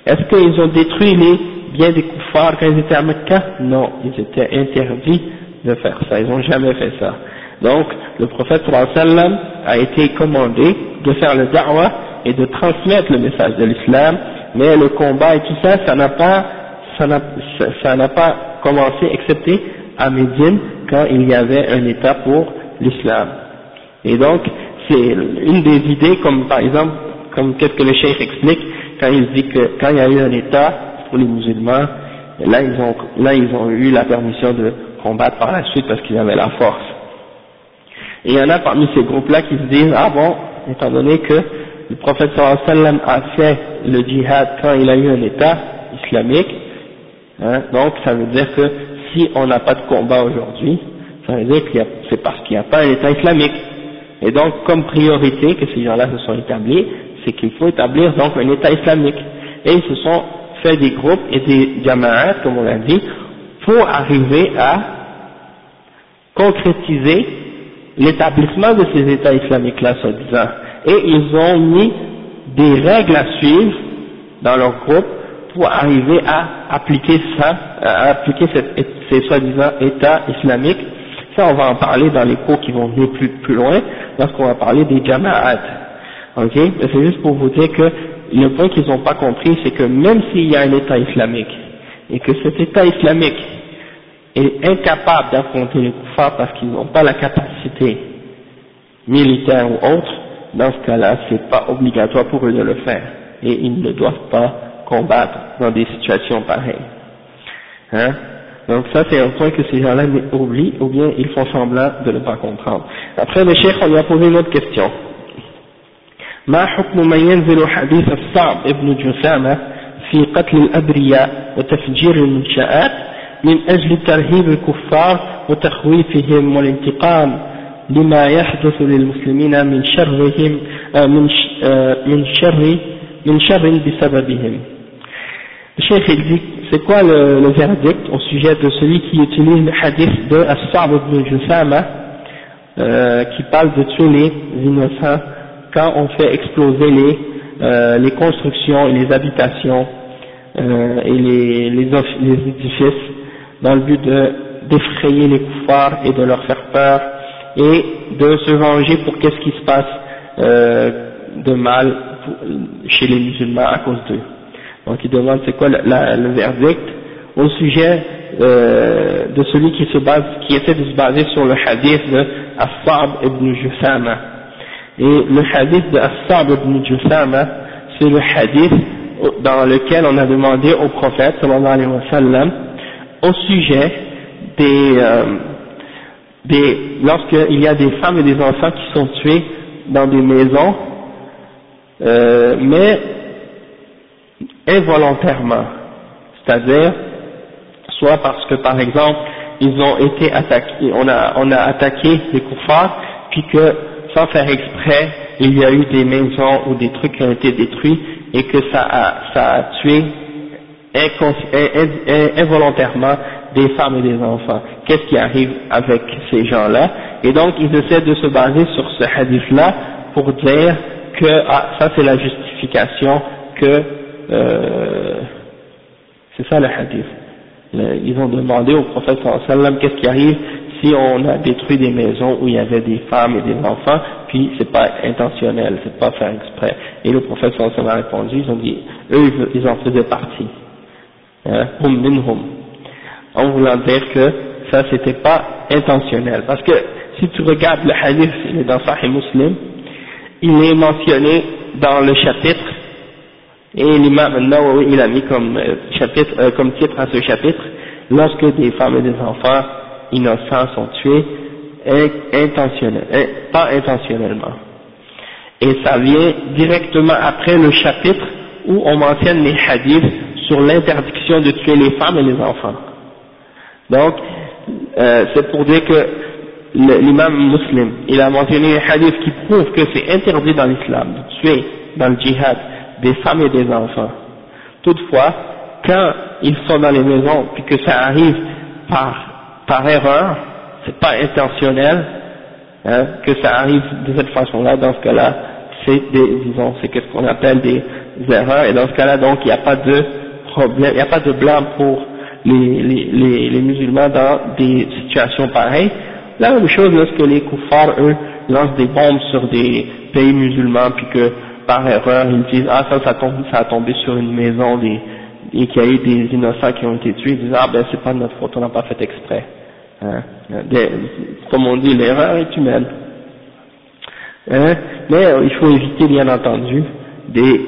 A: Est-ce qu'ils ont détruit les biens des kuffars quand ils étaient à Mecca? Non ils étaient interdits de faire ça. Ils n'ont jamais fait ça. Donc le prophète sallam a été commandé de faire le da'wah et de transmettre le message de l'islam, mais le combat et tout ça, ça n'a pas, ça n'a pas commencé excepté à Médine quand il y avait un État pour l'islam. Et donc, c'est une des idées, comme par exemple, comme qu'est-ce que le cheikh explique, quand il dit que quand il y a eu un État pour les musulmans, là ils ont, là ils ont eu la permission de combattre par la suite parce qu'ils avaient la force. Et il y en a parmi ces groupes-là qui se disent, ah bon, étant donné que le prophète sallam a fait le djihad quand il a eu un état islamique, hein, donc ça veut dire que si on n'a pas de combat aujourd'hui, ça veut dire que c'est parce qu'il n'y a pas un état islamique. Et donc comme priorité que ces gens-là se sont établis, c'est qu'il faut établir donc un état islamique. Et ils se sont fait des groupes et des jama'at, comme on l'a dit, pour arriver à concrétiser l'établissement de ces états islamiques-là, soi-disant et ils ont mis des règles à suivre dans leur groupe pour arriver à appliquer ça, à appliquer cette, ces soi-disant États islamiques. Ça, on va en parler dans les cours qui vont venir plus, loin, lorsqu'on va parler des jama'at. Ok? C'est juste pour vous dire que le point qu'ils n'ont pas compris, c'est que même s'il y a un État islamique, et que cet État islamique est incapable d'affronter les koufars parce qu'ils n'ont pas la capacité militaire ou autre, dans ce cas-là, c'est pas obligatoire pour eux de le faire, et ils ne doivent pas combattre dans des situations pareilles. Hein Donc ça, c'est un point que ces gens-là oublient, ou bien ils font semblant de ne pas comprendre. Après, le cheikh, on lui a posé une autre question. ما حكم من ينزل حديث الصعب ابن جسامة في قتل الأبرياء وتفجير المنشآت من أجل ترهيب الكفار وتخويفهم والانتقام لما يحدث للمسلمين من شرهم من من شر من شر بسببهم. Le cheikh il dit, c'est quoi le, le, verdict au sujet de celui qui utilise le hadith de As-Sa'b ibn Jussama, euh, qui parle de tuer les innocents quand on fait exploser les, euh, les constructions et les habitations euh, et les, les, les édifices dans le but d'effrayer les koufars et de leur faire peur et de se venger pour qu'est-ce qui se passe euh, de mal chez les musulmans à cause d'eux. Donc il demande c'est quoi le verdict au sujet euh, de celui qui se base, de se baser sur le hadith de As-Sa'b ibn Jussama. Et le hadith de As-Sa'b ibn Jussama, c'est le hadith dans lequel on a demandé au prophète sallallahu alayhi wa sallam au sujet des euh, lorsqu'il y a des femmes et des enfants qui sont tués dans des maisons, euh, mais involontairement, c'est-à-dire soit parce que par exemple ils ont été attaqués, on a, on a attaqué les koufars, puis que sans faire exprès, il y a eu des maisons ou des trucs qui ont été détruits et que ça a, ça a tué involontairement des femmes et des enfants. Qu'est-ce qui arrive avec ces gens-là? Et donc ils essaient de se baser sur ce hadith-là pour dire que ah, ça c'est la justification que euh, c'est ça le hadith. Ils ont demandé au prophète sallam qu'est-ce qui arrive si on a détruit des maisons où il y avait des femmes et des enfants, puis c'est pas intentionnel, c'est pas faire exprès. Et le prophète sallallahu a répondu, ils ont dit, eux ils en faisaient partie. Hein, hum. En voulant dire que ça c'était pas intentionnel. Parce que si tu regardes le hadith, il est dans Sahih Muslim, il est mentionné dans le chapitre, et l'imam il a mis comme, euh, chapitre, euh, comme titre à ce chapitre, lorsque des femmes et des enfants innocents sont tués, intentionnel, pas intentionnellement. Et ça vient directement après le chapitre où on mentionne les hadiths sur l'interdiction de tuer les femmes et les enfants. Donc, euh, c'est pour dire que l'imam muslim, il a mentionné les hadiths qui prouvent que c'est interdit dans l'islam de tuer dans le djihad des femmes et des enfants. Toutefois, quand ils sont dans les maisons puis que ça arrive par, par erreur, c'est pas intentionnel, hein, que ça arrive de cette façon-là, dans ce cas-là, c'est des, disons, c'est ce qu'on appelle des erreurs, et dans ce cas-là, donc, il n'y a pas de problème, il n'y a pas de blâme pour les, les, les, musulmans dans des situations pareilles. La même chose lorsque les koufars, eux, lancent des bombes sur des pays musulmans, puis que par erreur, ils disent, ah ça, ça, tombe, ça a tombé sur une maison, des, et qu'il y a eu des innocents qui ont été tués, ils disent, ah ben c'est pas notre faute, on n'a pas fait exprès. Hein? comme on dit, l'erreur est humaine. Hein? Mais il faut éviter, bien entendu, des,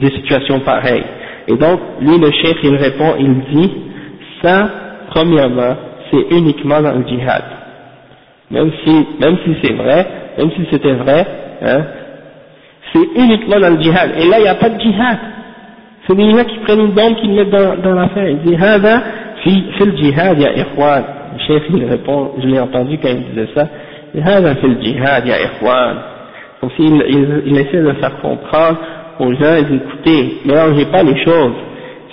A: des situations pareilles. Et donc, lui, le chef, il répond, il dit, ça, premièrement, c'est uniquement dans le djihad. Même si, même si c'est vrai, même si c'était vrai, hein, c'est uniquement dans le djihad. Et là, il n'y a pas de djihad. C'est des gens qui prennent une bombe, qui le mettent dans, dans l'affaire. Ils disent, ah ben, si, c'est le djihad, ya ikhwan. Le chef, il répond, je l'ai entendu quand il disait ça, ah ben, c'est le djihad, ya ikhwan. Comme s'il il, il essaie de faire comprendre aux gens, ils écoutez, mélangez pas les choses.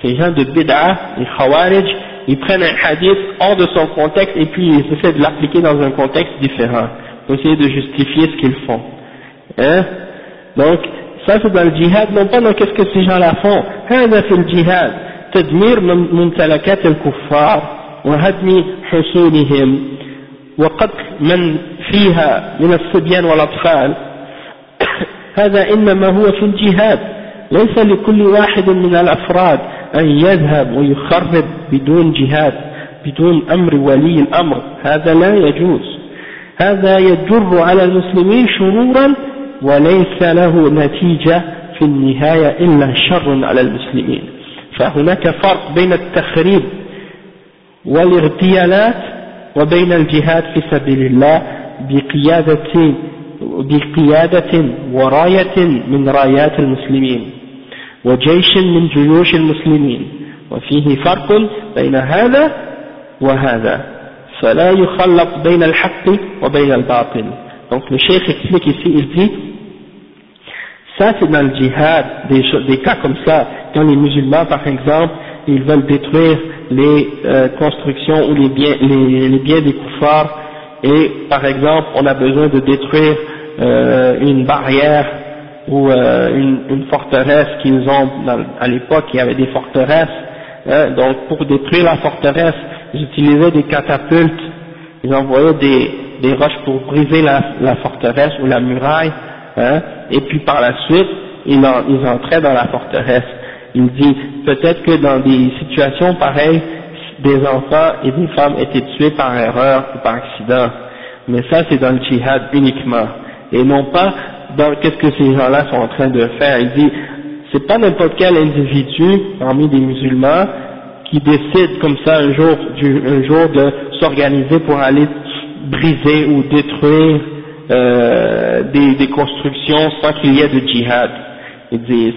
A: Ces gens de bid'a, les khawarij, ils prennent un hadith hors de son contexte et puis ils essaient de l'appliquer dans un contexte différent, pour essayer de justifier ce qu'ils font. Hein Donc, ça c'est dans le djihad, non pas dans qu'est-ce que ces gens-là font. هذا في الجهاد تدمير ممتلكات الكفار وهدم حصولهم وقتل من فيها من الصبيان والأطفال هذا إنما هو في الجهاد. ليس لكل واحد من الأفراد أن يذهب ويخرب بدون جهاد بدون أمر ولي الأمر. هذا لا يجوز. هذا يجر على المسلمين شرورا وليس له نتيجة في النهاية إلا شر على المسلمين. فهناك فرق بين التخريب والاغتيالات وبين الجهاد في سبيل الله بقيادة بقيادة وراية من رايات المسلمين وجيش من جيوش المسلمين وفيه فرق بين هذا وهذا فلا يخلط بين الحق وبين الباطل donc le cheikh explique ici il dit ça c'est dans le djihad des, des cas comme ça quand les musulmans par exemple ils veulent détruire les euh, constructions ou les biens, les, les biens des koufars et par exemple on a besoin de détruire euh, une barrière ou euh, une, une, forteresse qu'ils ont à l'époque, il y avait des forteresses, hein, donc pour détruire la forteresse, ils utilisaient des catapultes, ils envoyaient des, des roches pour briser la, la forteresse ou la muraille, hein, et puis par la suite, ils, en, ils entraient dans la forteresse. Il dit, peut-être que dans des situations pareilles, des enfants et des femmes étaient tués par erreur ou par accident, mais ça c'est dans le djihad uniquement et non pas dans qu'est-ce que ces gens-là sont en train de faire. Il dit, c'est pas n'importe quel individu parmi des musulmans qui décide comme ça un jour, de s'organiser pour aller briser ou détruire euh, des, des, constructions sans qu'il y ait de djihad. Et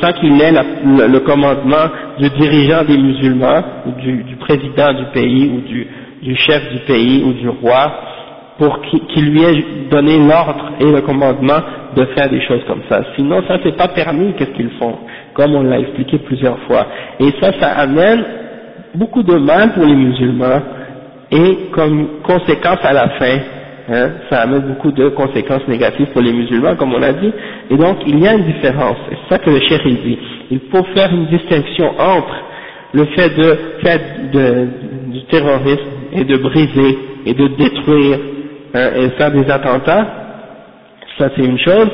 A: sans qu'il ait le, commandement du dirigeant des musulmans, ou du, président du pays, ou du, du chef du pays, ou du roi, pour qu'il lui ait donné l'ordre et le commandement de faire des choses comme ça. Sinon, ça c'est pas permis, qu'est-ce qu'ils font, comme on l'a expliqué plusieurs fois. Et ça, ça amène beaucoup de mal pour les musulmans, et comme conséquence à la fin, hein, ça amène beaucoup de conséquences négatives pour les musulmans, comme on a dit, et donc il y a une différence, c'est ça que le cheikh il dit, il faut faire une distinction entre le fait de faire du terrorisme et de briser et de détruire hein, et faire des attentats, ça c'est une chose,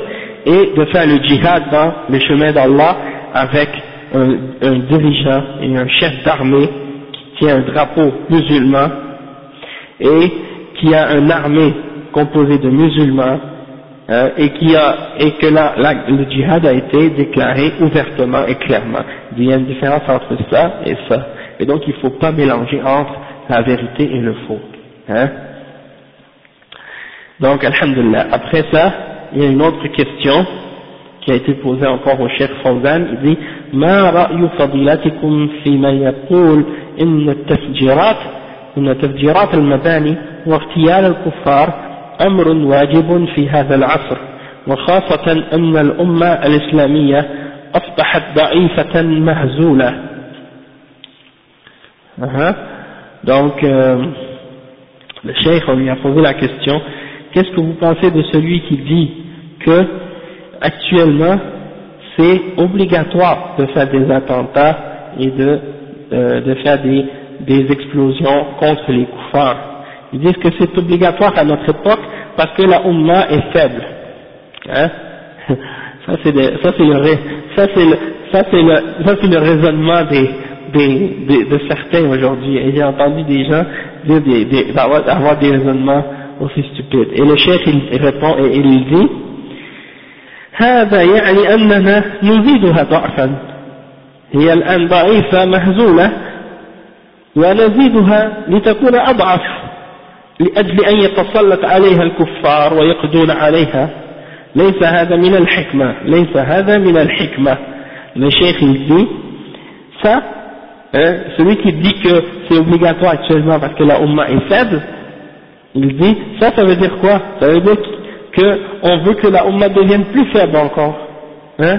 A: et de faire le djihad dans le chemin d'Allah avec un, un, dirigeant et un chef d'armée qui tient un drapeau musulman. Et qui a une armée composée de musulmans hein, et, qui a, et que la, le djihad a été déclaré ouvertement et clairement. Il y a une différence entre ça et ça. Et donc il ne faut pas mélanger entre la vérité et le faux. Hein. Donc, alhamdulillah. Après ça, il y a une autre question qui a été posée encore au Cheikh Fawzan. Il dit ما رأي فضيلتكم فيما يقول إن التفجيرات إن تفجيرات المباني واغتيال الكفار أمر واجب في هذا العصر وخاصة أن الأمة الإسلامية أصبحت ضعيفة مهزولة uh -huh. donc euh, le cheikh on lui a posé la question qu'est-ce que vous pensez de celui qui dit que actuellement c'est obligatoire de faire des attentats et de, euh, de faire des, des explosions contre les koufars. Ils disent que c'est obligatoire à notre époque parce que la Ummah est faible. Hein ça c'est le, ça c'est le, ça c'est le, ça c'est le, ça c'est le raisonnement des, des, des de certains aujourd'hui. Et j'ai entendu des gens dire des, des, avoir, avoir des raisonnements aussi stupides. Et le chef il répond et il dit هذا يعني أننا نزيدها ضعفا هي الآن ضعيفة مهزولة ونزيدها لتكون أضعف لأجل أن يتسلط عليها الكفار ويقضون عليها ليس هذا من الحكمة ليس هذا من الحكمة le cheikh il dit ça hein, celui qui dit que c'est obligatoire actuellement parce que la Ummah est faible il dit ça ça veut dire quoi ça veut dire qu'on veut que la Ummah devienne plus faible encore. Hein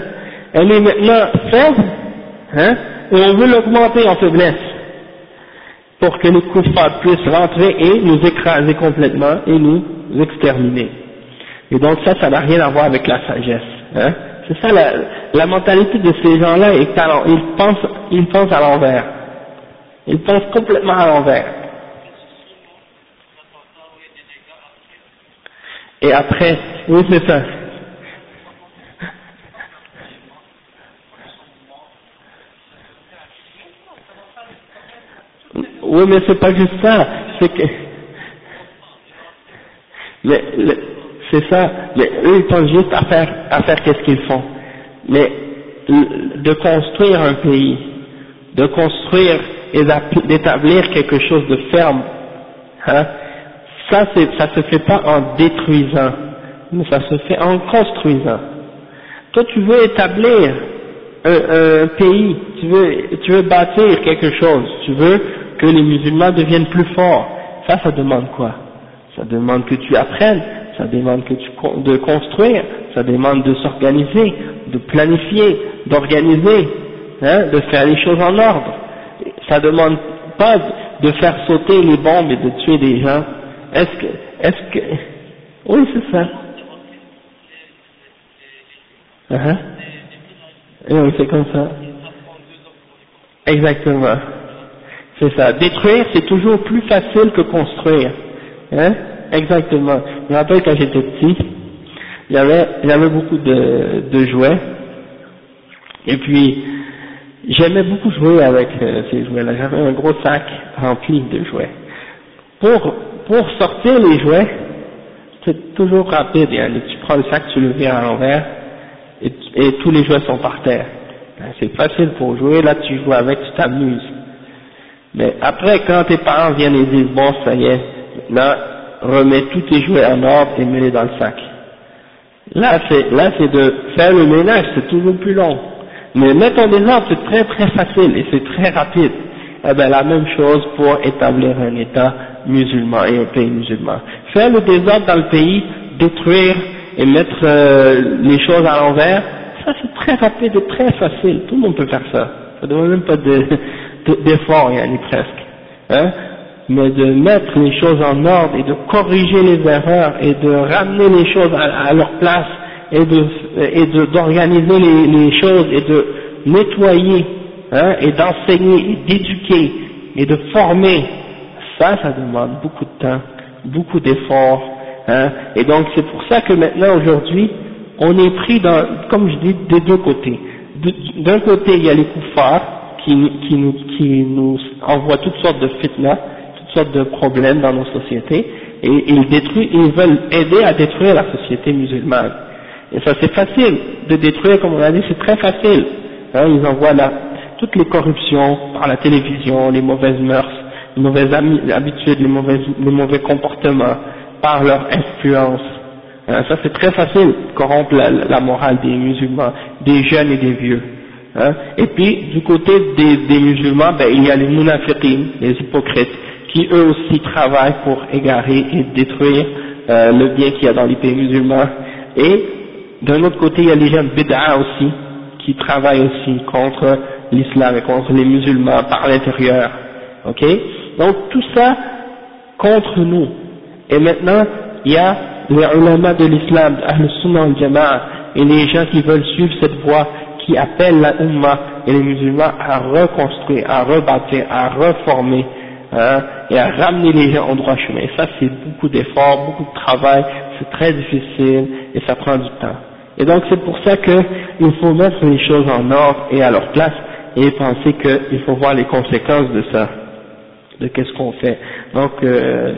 A: Elle est maintenant faible, hein et on veut l'augmenter en faiblesse, pour que les kuffars puissent rentrer et nous écraser complètement et nous exterminer. Et donc ça, ça n'a rien à voir avec la sagesse. Hein C'est ça la, mentalité de ces gens-là, ils pensent, ils pensent à l'envers. Ils pensent complètement à l'envers. Et après, oui c'est ça. Oui, mais c'est pas juste ça, c'est que, c'est ça, mais eux ils pensent juste à faire, à faire qu'est-ce qu'ils font. Mais de construire un pays, de construire et d'établir quelque chose de ferme, hein, ça, ça se fait pas en détruisant, mais ça se fait en construisant. Toi, tu veux établir un, pays, tu veux, tu veux bâtir quelque chose, tu veux que les musulmans deviennent plus forts. Ça, ça demande quoi? Ça demande que tu apprennes, ça demande que tu de construire, ça demande de s'organiser, de planifier, d'organiser, hein, de faire les choses en ordre. Ça demande pas de faire sauter les bombes et de tuer des gens est-ce que, est-ce que, oui, c'est ça. Uh -huh. oui, c'est comme ça. Exactement. C'est ça. Détruire, c'est toujours plus facile que construire. Hein? Exactement. Je me rappelle quand j'étais petit, avait, avait beaucoup de, de jouets. Et puis, j'aimais beaucoup jouer avec euh, ces jouets-là. J'avais un gros sac rempli de jouets. Pour pour sortir les jouets, c'est toujours rapide. Tu prends le sac, tu le viens à l'envers, et, et, tous les jouets sont par terre. Ben, c'est facile pour jouer, là tu joues avec, tu t'amuses. Mais après, quand tes parents viennent et disent, bon, ça y est, là, remets tous tes jouets en ordre et mets-les dans le sac. Là, c'est, là, c'est de faire le ménage, c'est toujours plus long. Mais mettre en désordre, c'est très très facile et c'est très rapide. Eh ben, la même chose pour établir un État musulman et un pays musulman. Faire le désordre dans le pays, détruire et mettre euh, les choses à l'envers, ça c'est très rapide et très facile. Tout le monde peut faire ça. Ça ne demande même pas d'effort, de, de, presque. Hein mais de mettre les choses en ordre et de corriger les erreurs et de ramener les choses à, leur place et de et d'organiser les, les, choses et de nettoyer hein, et d'enseigner et d'éduquer et de former ça, ça demande beaucoup de temps beaucoup d'efforts, hein, et donc c'est pour ça que maintenant aujourd'hui, on est pris dans, comme je dis, des deux côtés. D'un côté, il y a les koufars qui, nous, qui nous envoient toutes sortes de fitna, toutes sortes de problèmes dans nos sociétés, et ils, détruisent, ils veulent aider à détruire la société musulmane. Et ça c'est facile de détruire, comme on a dit, c'est très facile. Hein, ils envoient là toutes les corruptions par la télévision, les mauvaises mœurs, les mauvaises habitudes, les, mauvais comportements, par leur influence. Hein, ça c'est très facile de corrompre la, la, morale des musulmans, des jeunes et des vieux. Hein? Et puis du côté des, des musulmans, ben, il y a les munafiqin, les hypocrites, qui eux aussi travaillent pour égarer et détruire euh, le bien qu'il y a dans les pays musulmans. Et d'un autre côté, il y a les gens bid'a aussi, qui travaillent aussi contre l'islam et contre les musulmans par l'intérieur. Ok? Donc tout ça contre nous. Et maintenant, il y a les ulama de l'islam, Ahl Sunnah al-Jama'a, et les gens qui veulent suivre cette voie, qui appellent la Ummah et les musulmans à reconstruire, à rebâtir, à reformer, hein, et à ramener les gens au droit chemin. Et ça, c'est beaucoup d'efforts, beaucoup de travail, c'est très difficile, et ça prend du temps. Et donc, c'est pour ça qu'il faut mettre les choses en ordre et à leur place, et penser qu'il faut voir les conséquences de ça, de qu'est-ce qu'on fait. Donc, euh,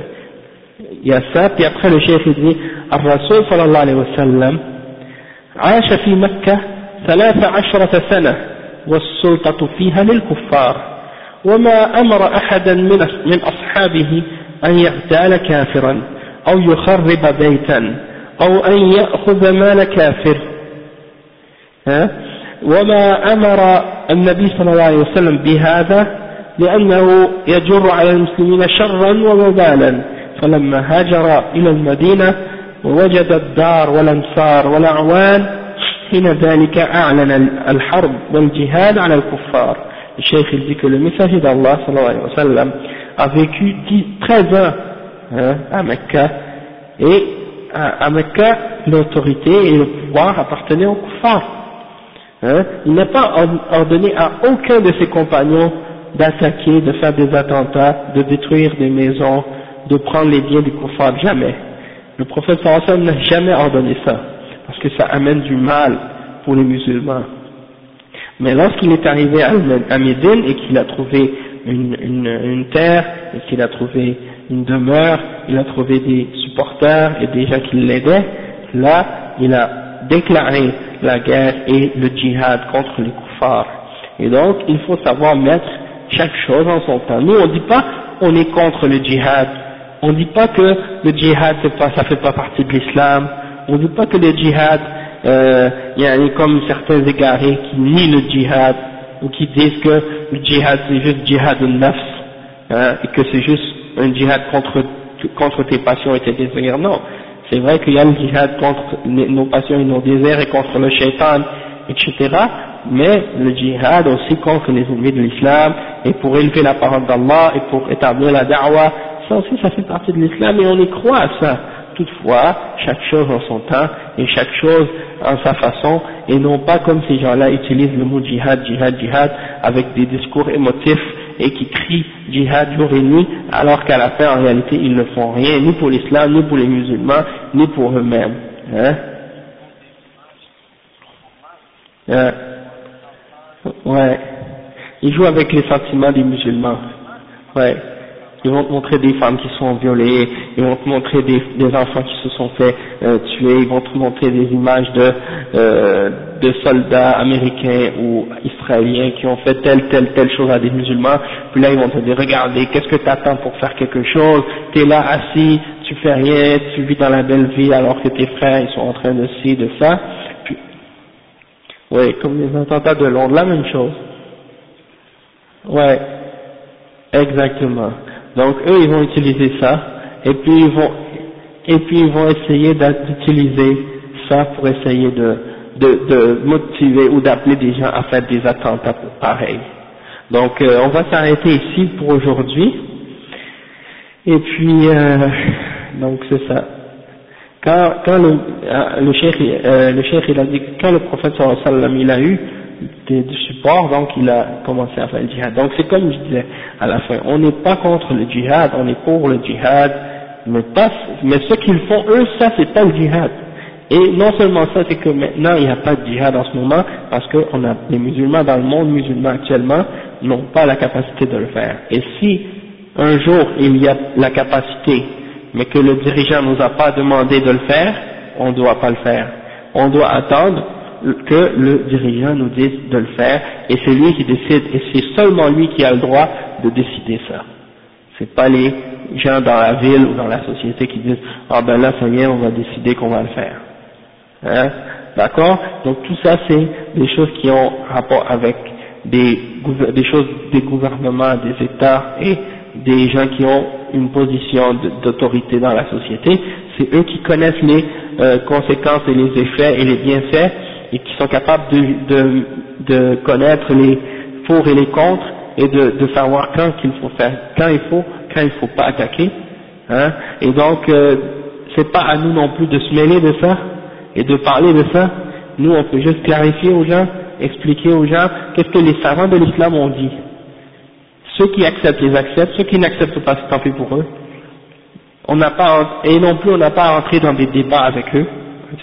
A: il y a ça, puis après le chef dit, الرسول صلى الله عليه وسلم عاش في مكة ثلاث عشرة سنة والسلطة فيها للكفار. وما أمر أحدا من من أصحابه أن يغتال كافرا أو يخرب بيتا أو أن يأخذ مال كافر. ها؟ وما أمر النبي صلى الله عليه وسلم بهذا؟ لأنه يجر على المسلمين شرا ووبالا فلما هاجر إلى المدينة ووجد الدار والأنصار والأعوان حين ذلك أعلن الحرب والجهاد على الكفار الشيخ dit que le messager d'Allah sallallahu alayhi wa sallam a vécu 13 ans hein, à Mecca et à, à Mecca l'autorité et le pouvoir appartenaient aux kuffars hein, il n'a pas ordonné à aucun de ses compagnons d'attaquer, de faire des attentats, de détruire des maisons, de prendre les biens des kuffars, jamais. Le prophète sallallahu n'a jamais ordonné ça, parce que ça amène du mal pour les musulmans. Mais lorsqu'il est arrivé à Médine et qu'il a trouvé une, terre, et qu'il a trouvé une demeure, il a trouvé des supporters et des gens qui l'aidaient, là, il a déclaré la guerre et le djihad contre les kuffars. Et donc, il faut savoir mettre chaque chose en son temps. Nous, on ne dit pas on est contre le djihad, on ne dit pas que le djihad ça fait pas partie de l'islam, on ne dit pas que le djihad, euh, il y a comme certains égarés qui nient le djihad, ou qui disent que le djihad c'est juste djihad de nafs, hein, et que c'est juste un djihad contre, contre tes passions et tes désirs. Non, c'est vrai qu'il y a le djihad contre nos passions et nos désirs et contre le shaitan, etc. Mais le djihad aussi contre les ennemis de l'islam et pour élever la parole d'Allah et pour établir la da'wah, ça aussi ça fait partie de l'islam et on y croit à ça. Toutefois, chaque chose en son temps et chaque chose en sa façon et non pas comme ces gens-là utilisent le mot djihad, djihad, djihad avec des discours émotifs et qui crient djihad jour et nuit alors qu'à la fin en réalité ils ne font rien ni pour l'islam, ni pour les musulmans, ni pour eux-mêmes. Hein? Euh, ouais. Ils jouent avec les sentiments des musulmans. Ouais. Ils vont te montrer des femmes qui sont violées, ils vont te montrer des, enfants qui se sont fait euh, tuer, ils vont te montrer des images de, euh, de soldats américains ou israéliens qui ont fait telle, telle, telle chose à des musulmans, puis là ils vont te dire, regardez, qu'est-ce que tu attends pour faire quelque chose, tu es là assis, tu fais rien, tu vis dans la belle vie alors que tes frères ils sont en train de ci, de ça, puis, oui, comme les attentats de Londres, la même chose. Ouais, exactement. Donc eux ils vont utiliser ça, et puis ils vont, et puis ils vont essayer d'utiliser ça pour essayer de, de, de motiver ou d'appeler des gens à faire des attentats pareils. Donc euh, on va s'arrêter ici pour aujourd'hui. Et puis euh, donc c'est ça. Quand, quand le, euh, le cheikh euh, le cheikh il a dit quand le prophète sallallahu alayhi il a eu du support, donc il a commencé à faire le djihad. Donc c'est comme je disais à la fin, on n'est pas contre le djihad, on est pour le djihad, mais, pas, mais ceux qu'ils font, eux, ça c'est pas le djihad. Et non seulement ça, c'est que maintenant il n'y a pas de djihad en ce moment, parce que on a, les musulmans dans le monde musulman actuellement n'ont pas la capacité de le faire. Et si un jour il y a la capacité, mais que le dirigeant nous a pas demandé de le faire, on ne doit pas le faire. On doit attendre que le dirigeant nous dise de le faire, et c'est lui qui décide, et c'est seulement lui qui a le droit de décider ça. C'est pas les gens dans la ville ou dans la société qui disent ah ben là ça y est on va décider qu'on va le faire. Hein? D'accord? Donc tout ça c'est des choses qui ont rapport avec des, des choses des gouvernements, des États et des gens qui ont une position d'autorité dans la société. C'est eux qui connaissent les euh, conséquences et les effets et les bienfaits et qui sont capables de, de, connaître les pour et les contre et de, de savoir quand qu'il faut faire, quand il faut, quand il faut pas attaquer. Hein. Et donc, euh, c'est pas à nous non plus de se mêler de ça et de parler de ça. Nous, on peut juste clarifier aux gens, expliquer aux gens qu'est-ce que les savants de l'islam ont dit. Ceux qui acceptent les acceptent, ceux qui n'acceptent pas, c'est tant pis pour eux. On n'a pas, et non plus on n'a pas à entrer dans des débats avec eux,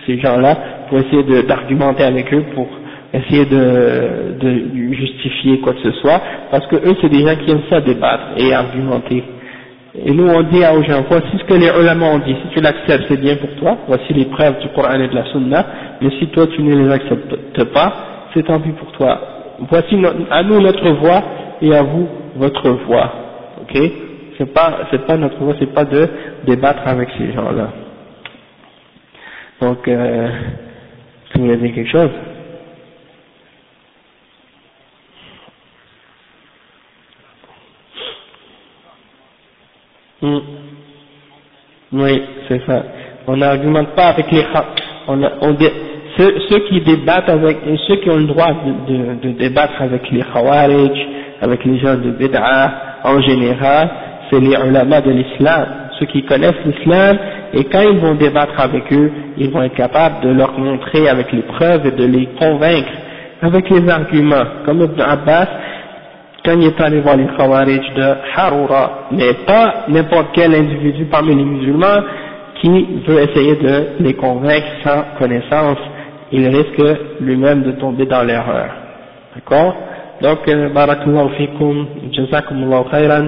A: ces gens-là, pour essayer d'argumenter avec eux, pour essayer de, de, justifier quoi que ce soit, parce que eux c'est des gens qui aiment ça débattre et argumenter. Et nous on dit aux gens, voici ce que les ulama ont dit, si tu l'acceptes c'est bien pour toi, voici les preuves du Coran et de la Sunna, mais si toi tu ne les acceptes pas, c'est tant pis pour toi. Voici à nous notre voix et à vous votre voix. Ok? C'est pas c'est pas notre voix, c'est pas de débattre avec ces gens-là. Donc, euh, tu voulais dire quelque chose? Hmm. Oui, c'est ça. On n'argumente pas avec les on, on ceux, qui débattent avec, ceux qui ont le droit de, de, de débattre avec les khawarij, avec les gens de bid'a en général, c'est les ulama de l'islam, ceux qui connaissent l'islam, et quand ils vont débattre avec eux, ils vont être capables de leur montrer avec les preuves et de les convaincre. Avec les arguments, comme Ibn Abbas, quand il est allé voir les de Harura, mais pas n'importe quel individu parmi les musulmans qui veut essayer de les convaincre sans connaissance, il risque lui-même de tomber dans l'erreur. D'accord? Donc, euh, barakallahu fikum, jazakumullahu khairan,